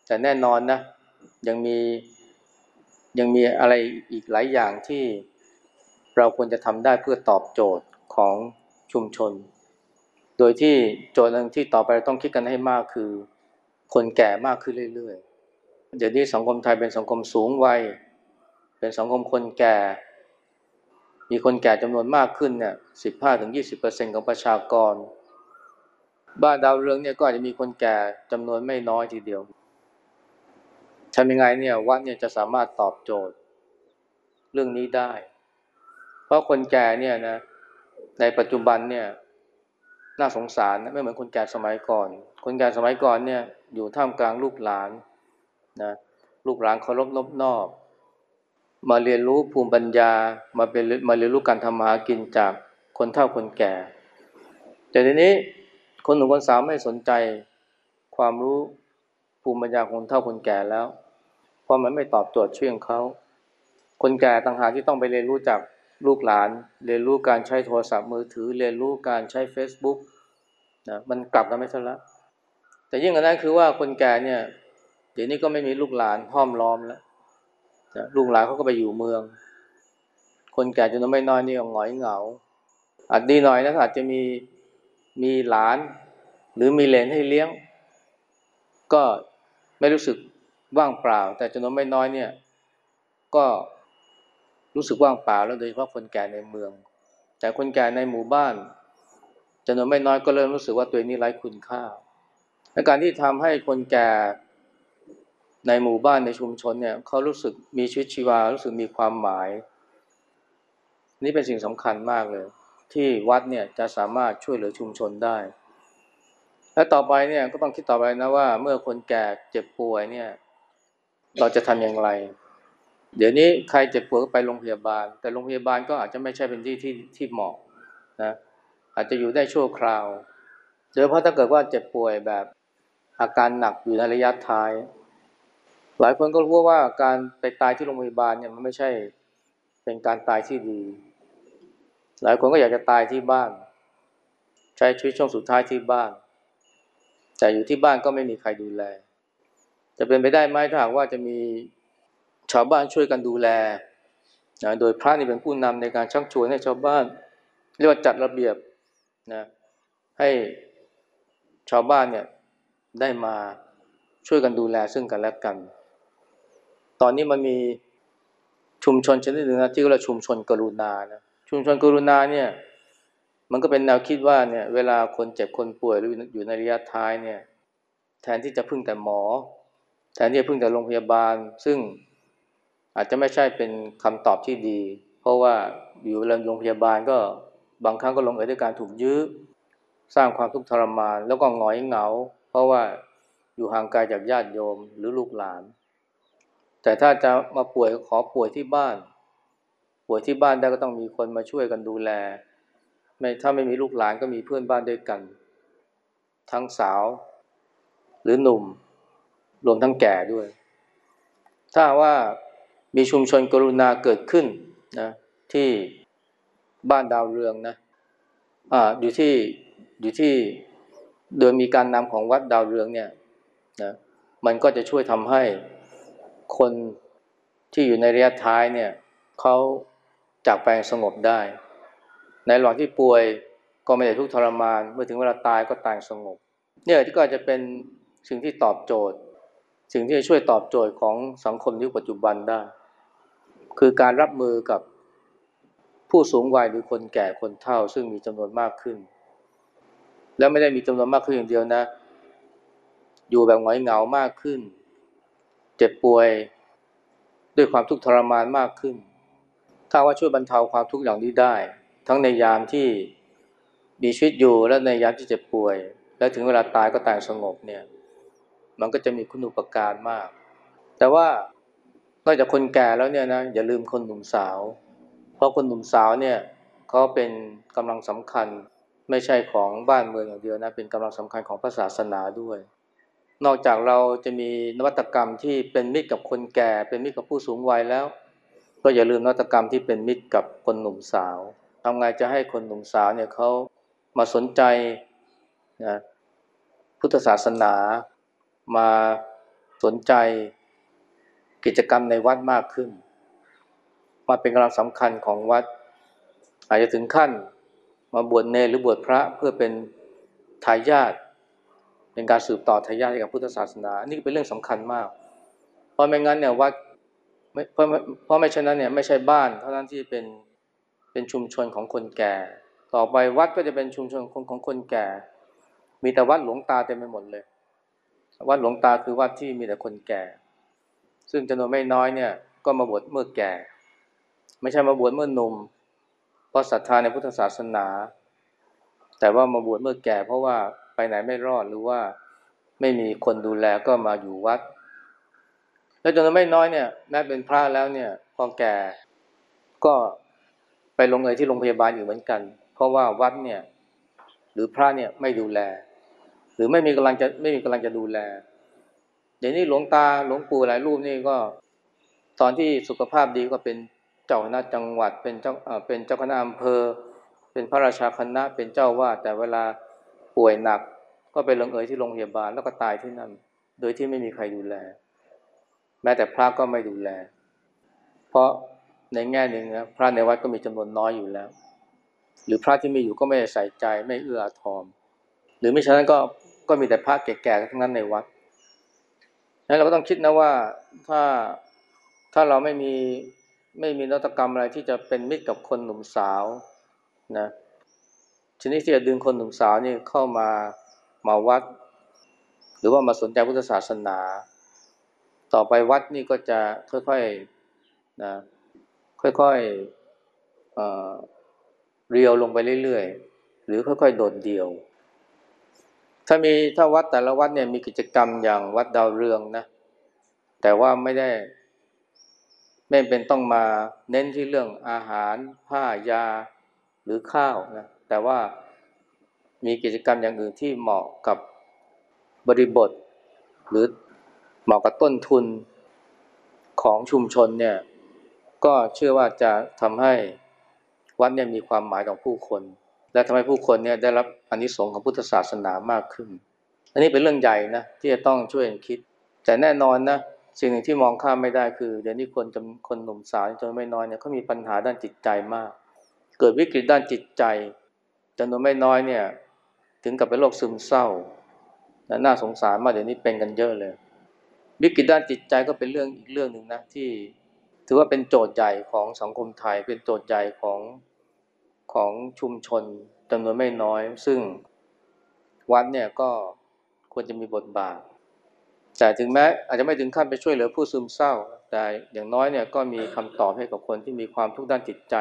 แต่แน่นอนนะยังมียังมีอะไรอีกหลายอย่างที่เราควรจะทำได้เพื่อตอบโจทย์ของชุมชน โดยที่โจทย์หนึ่งที่ต่อไปต้องคิดกันให้มากคือ คนแก่มากขึ้นเรื่อยๆ เดี๋ยวนี้สังคมไทยเป็นสังคมสูงวัย เป็นสังคมคนแก่ มีคนแก่จำนวนมากขึ้นเนี่ยสิบห้าถึงยี่สิบเปอร์เซ็นของประชากร บ้านดาวเรืองเนี่ยก็อาจจะมีคนแก่จำนวนไม่น้อยทีเดียว ทำยังไงเนี่ยวัดเนี่ยจะสามารถตอบโจทย์ เรื่องนี้ได้ เพราะคนแก่เนี่ยนะในปัจจุบันเนี่ยน่าสงสารนะไม่เหมือนคนแก่สมัยก่อน คนแก่สมัยก่อนเนี่ยอยู่ท่ามกลางลูกหลานนะลูกหลานเคารพนบนอบมาเรียนรู้ภูมิปัญญามาเป็นมาเรียนรู้การทำมาหากินจากคนเฒ่าคนแก่ แต่ทีนี้คนหนุ่มคนสาวไม่สนใจความรู้ภูมิปัญญาของคนเฒ่าคนแก่แล้ว เพราะมันไม่ตอบโจทย์ช่วยเขาคนแก่ต่างหากที่ต้องไปเรียนรู้จากลูกหลาน เรียนรู้การใช้โทรศัพท์มือถือ เรียนรู้การใช้ Facebook นะมันกลับกันไม่ทันละแต่ยิ่งกว่านั้นคือว่าคนแก่เนี่ยเดี๋ยวนี้ก็ไม่มีลูกหลานห้อมล้อมแล้วนะลูกหลานเขาก็ไปอยู่เมือง คนแก่จนวนไม่น้อยนี่ก็หงอยเหงาอาจดีหน่อยนะอาจจะมีมีหลาน หรือมีเหลนให้เลี้ยง ก็ไม่รู้สึก ว่างเปล่า แต่จำนวนไม่น้อยเนี่ย ก็รู้สึกว่างเปล่า แล้วโดยเฉพาะคนแก่ในเมือง แต่คนแก่ในหมู่บ้านจำนวนไม่น้อยก็เริ่มรู้สึกว่าตัวนี่ไร้คุณค่าและการที่ทำให้คนแก่ในหมู่บ้านในชุมชนเนี่ยเขารู้สึกมีชีวิตชีวา รู้สึกมีความหมาย นี่เป็นสิ่งสำคัญมากเลย ที่วัดเนี่ยจะสามารถช่วยเหลือชุมชนได้ และต่อไปเนี่ยก็ต้องคิดต่อไปนะว่าเมื่อคนแก่เจ็บป่วยเนี่ย เราจะทำอย่างไร เดี๋ยวนี้ใครเจ็บป่วยก็ไปโรงพยาบาล แต่โรงพยาบาลก็อาจจะไม่ใช่เป็นที่ที่ที่เหมาะนะอาจจะอยู่ได้ชั่วคราวโดยเฉพาะถ้าเกิดว่าเจ็บป่วยแบบอาการหนักอยู่ในระยะท้าย หลายคนก็รู้ว่าการไปตายที่โรงพยาบาลเนี่ยมันไม่ใช่เป็นการตายที่ดี หลายคนก็อยากจะตายที่บ้าน ใช้ชีวิตช่วงสุดท้ายที่บ้าน แต่อยู่ที่บ้านก็ไม่มีใครดูแล จะเป็นไปได้ไหมถ้าหากว่าจะมีชาวบ้านช่วยกันดูแลนะโดยพระนี่เป็นผู้นำในการชักชวนให้ชาวบ้าน เรียกว่าจัดระเบียบนะให้ชาวบ้านเนี่ยได้มาช่วยกันดูแลซึ่งกันและกัน ตอนนี้มันมีชุมชนชนิดหนึ่งนะที่เรียกว่าชุมชนกรุณานะชุมชนกรุณาเนี่ยมันก็เป็นแนวคิดว่าเนี่ยเวลาคนเจ็บคนป่วยหรืออยู่ในระยะท้ายเนี่ยแทนที่จะพึ่งแต่หมอ แทนที่จะพึ่งแต่โรงพยาบาล ซึ่งอาจจะไม่ใช่เป็นคำตอบที่ดี เพราะว่าอยู่โรงพยาบาลก็บางครั้งก็ลงเอยด้วยการถูกยื้อสร้างความทุกข์ทรมาน แล้วก็หงอยเหงา เพราะว่าอยู่ห่างไกลจากญาติโยมหรือลูกหลาน แต่ถ้าจะมาป่วยขอป่วยที่บ้าน ป่วยที่บ้านได้ก็ต้องมีคนมาช่วยกันดูแลไม่ถ้าไม่มีลูกหลานก็มีเพื่อนบ้านด้วยกัน ทั้งสาว หรือหนุ่ม รวมทั้งแก่ด้วย ถ้าว่ามีชุมชนกรุณาเกิดขึ้นนะที่บ้านดาวเรืองนะอ่าอยู่ที่อยู่ที่โดยมีการนำของวัดดาวเรืองเนี่ยนะมันก็จะช่วยทำให้คนที่อยู่ในระยะท้ายเนี่ยเขาจากไปสงบได้ ในหลอดที่ป่วยก็ไม่ได้ทุกทรมาน เมื่อถึงเวลาตายก็ตายสงบ เนี่ยที่ก็จะเป็นสิ่งที่ตอบโจทย์ สิ่งที่จะช่วยตอบโจทย์ของสังคมยุคปัจจุบันได้ คือการรับมือกับผู้สูงวัยหรือคนแก่คนเฒ่า ซึ่งมีจำนวนมากขึ้น แล้วไม่ได้มีจำนวนมากขึ้นอย่างเดียวนะ อยู่แบบหงอยเหงามากขึ้น เจ็บป่วยด้วยความทุกข์ทรมานมากขึ้น ถ้าว่าช่วยบรรเทาความทุกข์อย่างนี้ได้ ทั้งในยามที่มีชีวิตอยู่และในยามที่เจ็บป่วย และถึงเวลาตายก็ตายสงบเนี่ย มันก็จะมีคุณอุปการมาก แต่ว่านอกจากคนแก่แล้วเนี่ยนะอย่าลืมคนหนุ่มสาว เพราะคนหนุ่มสาวเนี่ยเขาเป็นกำลังสำคัญไม่ใช่ของบ้านเมืองอย่างเดียวนะเป็นกำลังสำคัญของศาสนาด้วย นอกจากเราจะมีนวัตกรรมที่เป็นมิตรกับคนแก่ เป็นมิตรกับผู้สูงวัยแล้ว ก็อย่าลืมนวัตกรรมที่เป็นมิตรกับคนหนุ่มสาวทำไงจะให้คนหนุ่มสาวเนี่ยเขามาสนใจนะพุทธศาสนา มาสนใจกิจกรรมในวัดมากขึ้น มาเป็นกำลังสำคัญของวัด อาจจะถึงขั้นมาบวชเนรหรือบวชพระเพื่อเป็นทายาทเป็นการสืบต่อทายาทให้กับพุทธศาสนา นี่เป็นเรื่องสำคัญมาก เพราะไม่งั้นเนี่ยวัดเพราะเพราะไม่เช่นนั้นเนี่ยไม่ใช่บ้านเท่านั้นที่เป็นเป็นชุมชนของคนแก่ ต่อไปวัดก็จะเป็นชุมชนของของคนแก่ มีแต่วัดหลวงตาเต็มไปหมดเลย วัดหลวงตาคือวัดที่มีแต่คนแก่ ซึ่งจำนวนไม่น้อยเนี่ยก็มาบวชเมื่อแก่ ไม่ใช่มาบวชเมื่อหนุ่มเพราะศรัทธาในพุทธศาสนา แต่ว่ามาบวชเมื่อแก่ เพราะว่าไปไหนไม่รอดหรือว่าไม่มีคนดูแลก็มาอยู่วัด แล้วจนไม่น้อยเนี่ยแม้เป็นพระแล้วเนี่ยพอแก่ก็ไปลงเอยที่โรงพยาบาลอยู่เหมือนกัน เพราะว่าวัดเนี่ยหรือพระเนี่ยไม่ดูแล หรือไม่มีกำลังจะไม่มีกำลังจะดูแล เดี๋ยวนี้หลวงตาหลวงปู่หลายรูปนี่ก็ ตอนที่สุขภาพดีก็เป็นเจ้าคณะจังหวัด เป็นเจ้าเป็นเจ้าคณะอำเภอ เป็นพระราชาคณะเป็นเจ้าว่าแต่เวลาป่วยหนัก ก็ไปลงเอยที่โรงพยาบาลแล้วก็ตายที่นั่นโดยที่ไม่มีใครดูแล แม้แต่พระก็ไม่ดูแล เพราะในแง่หนึ่งนะพระในวัดก็มีจำนวนน้อยอยู่แล้ว หรือพระที่มีอยู่ก็ไม่ใส่ใจไม่เอื้ออาทรหรือไม่ฉะนั้นก็ ก็มีแต่พระแก่ๆทั้งนั้นในวัดนั้นเราก็ต้องคิดนะว่าถ้าถ้าเราไม่มีไม่มีนวัตกรรมอะไรที่จะเป็นมิตรกับคนหนุ่มสาวนะชนิดที่จะดึงคนหนุ่มสาวนี่เข้ามามาวัด หรือว่ามาสนใจพุทธศาสนา ต่อไปวัดนี่ก็จะค่อยๆนะค่อยๆเอ่อเรียวลงไปเรื่อยๆ หรือค่อยๆ โดดเดี่ยว ถ้ามีถ้าวัดแต่ละวัดเนี่ยมีกิจกรรมอย่างวัดดาวเรืองนะ แต่ว่าไม่ได้ ไม่เป็นต้องมาเน้นที่เรื่องอาหารผ้ายาหรือข้าวนะแต่ว่ามีกิจกรรมอย่างอื่นที่เหมาะกับบริบท หรือเหมาะกับต้นทุนของชุมชนเนี่ย ก็เชื่อว่าจะทำให้วัดเนี่ยมีความหมายต่อผู้คน และทำให้ผู้คนเนี่ยได้รับอนิสงส์ของพุทธศาสนามากขึ้น อันนี้เป็นเรื่องใหญ่นะที่จะต้องช่วยกันคิด แต่แน่นอนนะสิ่งหนึ่งที่มองข้ามไม่ได้คือเดี๋ยวนี้คนจำคนหนุ่มสาวจำนวนไม่น้อยเนี่ยเขามีปัญหาด้านจิตใจมาก เกิดวิกฤตด้านจิตใจจำนวนไม่น้อยเนี่ยถึงกับเป็นโรคซึมเศร้าและน่าสงสารมากเดี๋ยวนี้เป็นกันเยอะเลย วิกฤตด้านจิตใจก็เป็นเรื่องอีกเรื่องหนึ่งนะที่ ถือว่าเป็นโจทย์ใหญ่ของสังคมไทยเป็นโจทย์ใหญ่ของ ของชุมชนจำนวนไม่น้อย ซึ่งวัดเนี่ยก็ควรจะมีบทบาท แต่ถึงแม้อาจจะไม่ถึงขั้นไปช่วยเหลือผู้ซึมเศร้า แต่อย่างน้อยเนี่ยก็มีคำตอบให้กับคนที่มีความทุกข์ด้านจิตใจ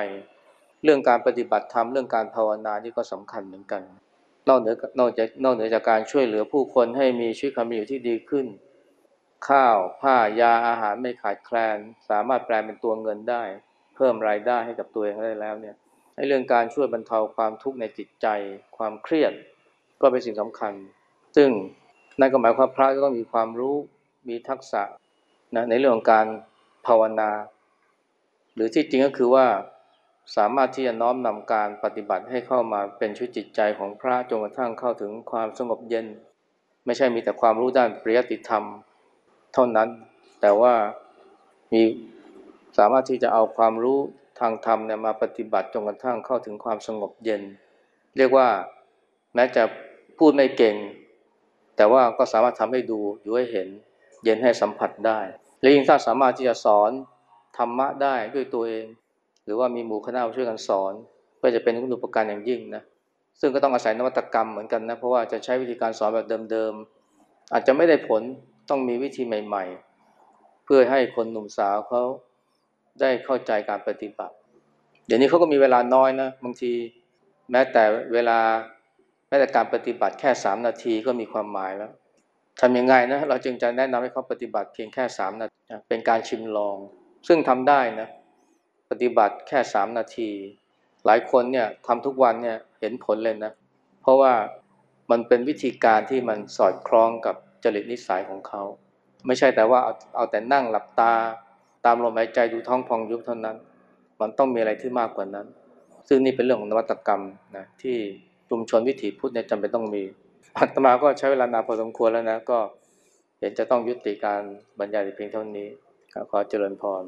เรื่องการปฏิบัติธรรมเรื่องการภาวนานี่ก็สำคัญเหมือนกัน นอกเหนือนอกจากนอกเหนือจากการช่วยเหลือผู้คนให้มีชีวิตความเป็นอยู่ที่ดีขึ้น ข้าวผ้ายาอาหารไม่ขาดแคลน สามารถแปลเป็นตัวเงินได้ เพิ่มรายได้ให้กับตัวเองได้แล้วเนี่ย ให้เรื่องการช่วยบรรเทาความทุกข์ในจิตใจ ความเครียด ก็เป็นสิ่งสำคัญ ซึ่งนั่นก็หมายความพระจะต้องมีความรู้มีทักษะนะในเรื่องของการภาวนา หรือที่จริงก็คือว่าสามารถที่จะน้อมนำการปฏิบัติให้เข้ามาเป็นชีวิตจิตใจของพระจนกระทั่งเข้าถึงความสงบเย็น ไม่ใช่มีแต่ความรู้ด้านปริยัติธรรม เท่านั้น แต่ว่ามีสามารถที่จะเอาความรู้ ทางธรรมเนี่ยมาปฏิบัติจนกระทั่งเข้าถึงความสงบเย็น เรียกว่าแม้จะพูดไม่เก่ง แต่ว่าก็สามารถทำให้ดูอยู่ให้เห็น เย็นให้สัมผัสได้ และยิ่งถ้าสามารถที่จะสอนธรรมะได้ด้วยตัวเอง หรือว่ามีหมู่คณะช่วยกันสอน ก็จะเป็นคุณอุปการอย่างยิ่งนะซึ่งก็ต้องอาศัยนวัตกรรมเหมือนกันนะเพราะว่าจะใช้วิธีการสอนแบบเดิมๆอาจจะไม่ได้ผลต้องมีวิธีใหม่ ๆ เพื่อให้คนหนุ่มสาวเขา ได้เข้าใจการปฏิบัติ เดี๋ยวนี้เขาก็มีเวลาน้อยนะ บางทีแม้แต่เวลาแม้แต่การปฏิบัติแค่สามนาทีก็มีความหมายแล้วทำยังไงนะ เราจึงจะแนะนำให้เขาปฏิบัติเพียงแค่สามนาทีเป็นการชิมลอง ซึ่งทำได้นะ ปฏิบัติแค่สามนาที หลายคนเนี่ยทำทุกวันเนี่ยเห็นผลเลยนะ เพราะว่ามันเป็นวิธีการที่มันสอดคล้องกับจริตนิสัยของเขา ไม่ใช่แต่ว่าเอาเอาแต่นั่งหลับตา ตามลมหายใจดูท้องพองยุบเท่านั้น มันต้องมีอะไรที่มากกว่านั้น ซึ่งนี่เป็นเรื่องของนวัตกรรมนะที่ชุมชนวิถีพุทธเนี่ยจำเป็นต้องมีอาตมาก็ใช้เวลานานพอสมควรแล้วนะก็เห็นจะต้องยุติการบรรยายเพียงเท่านี้ขอเจริญพร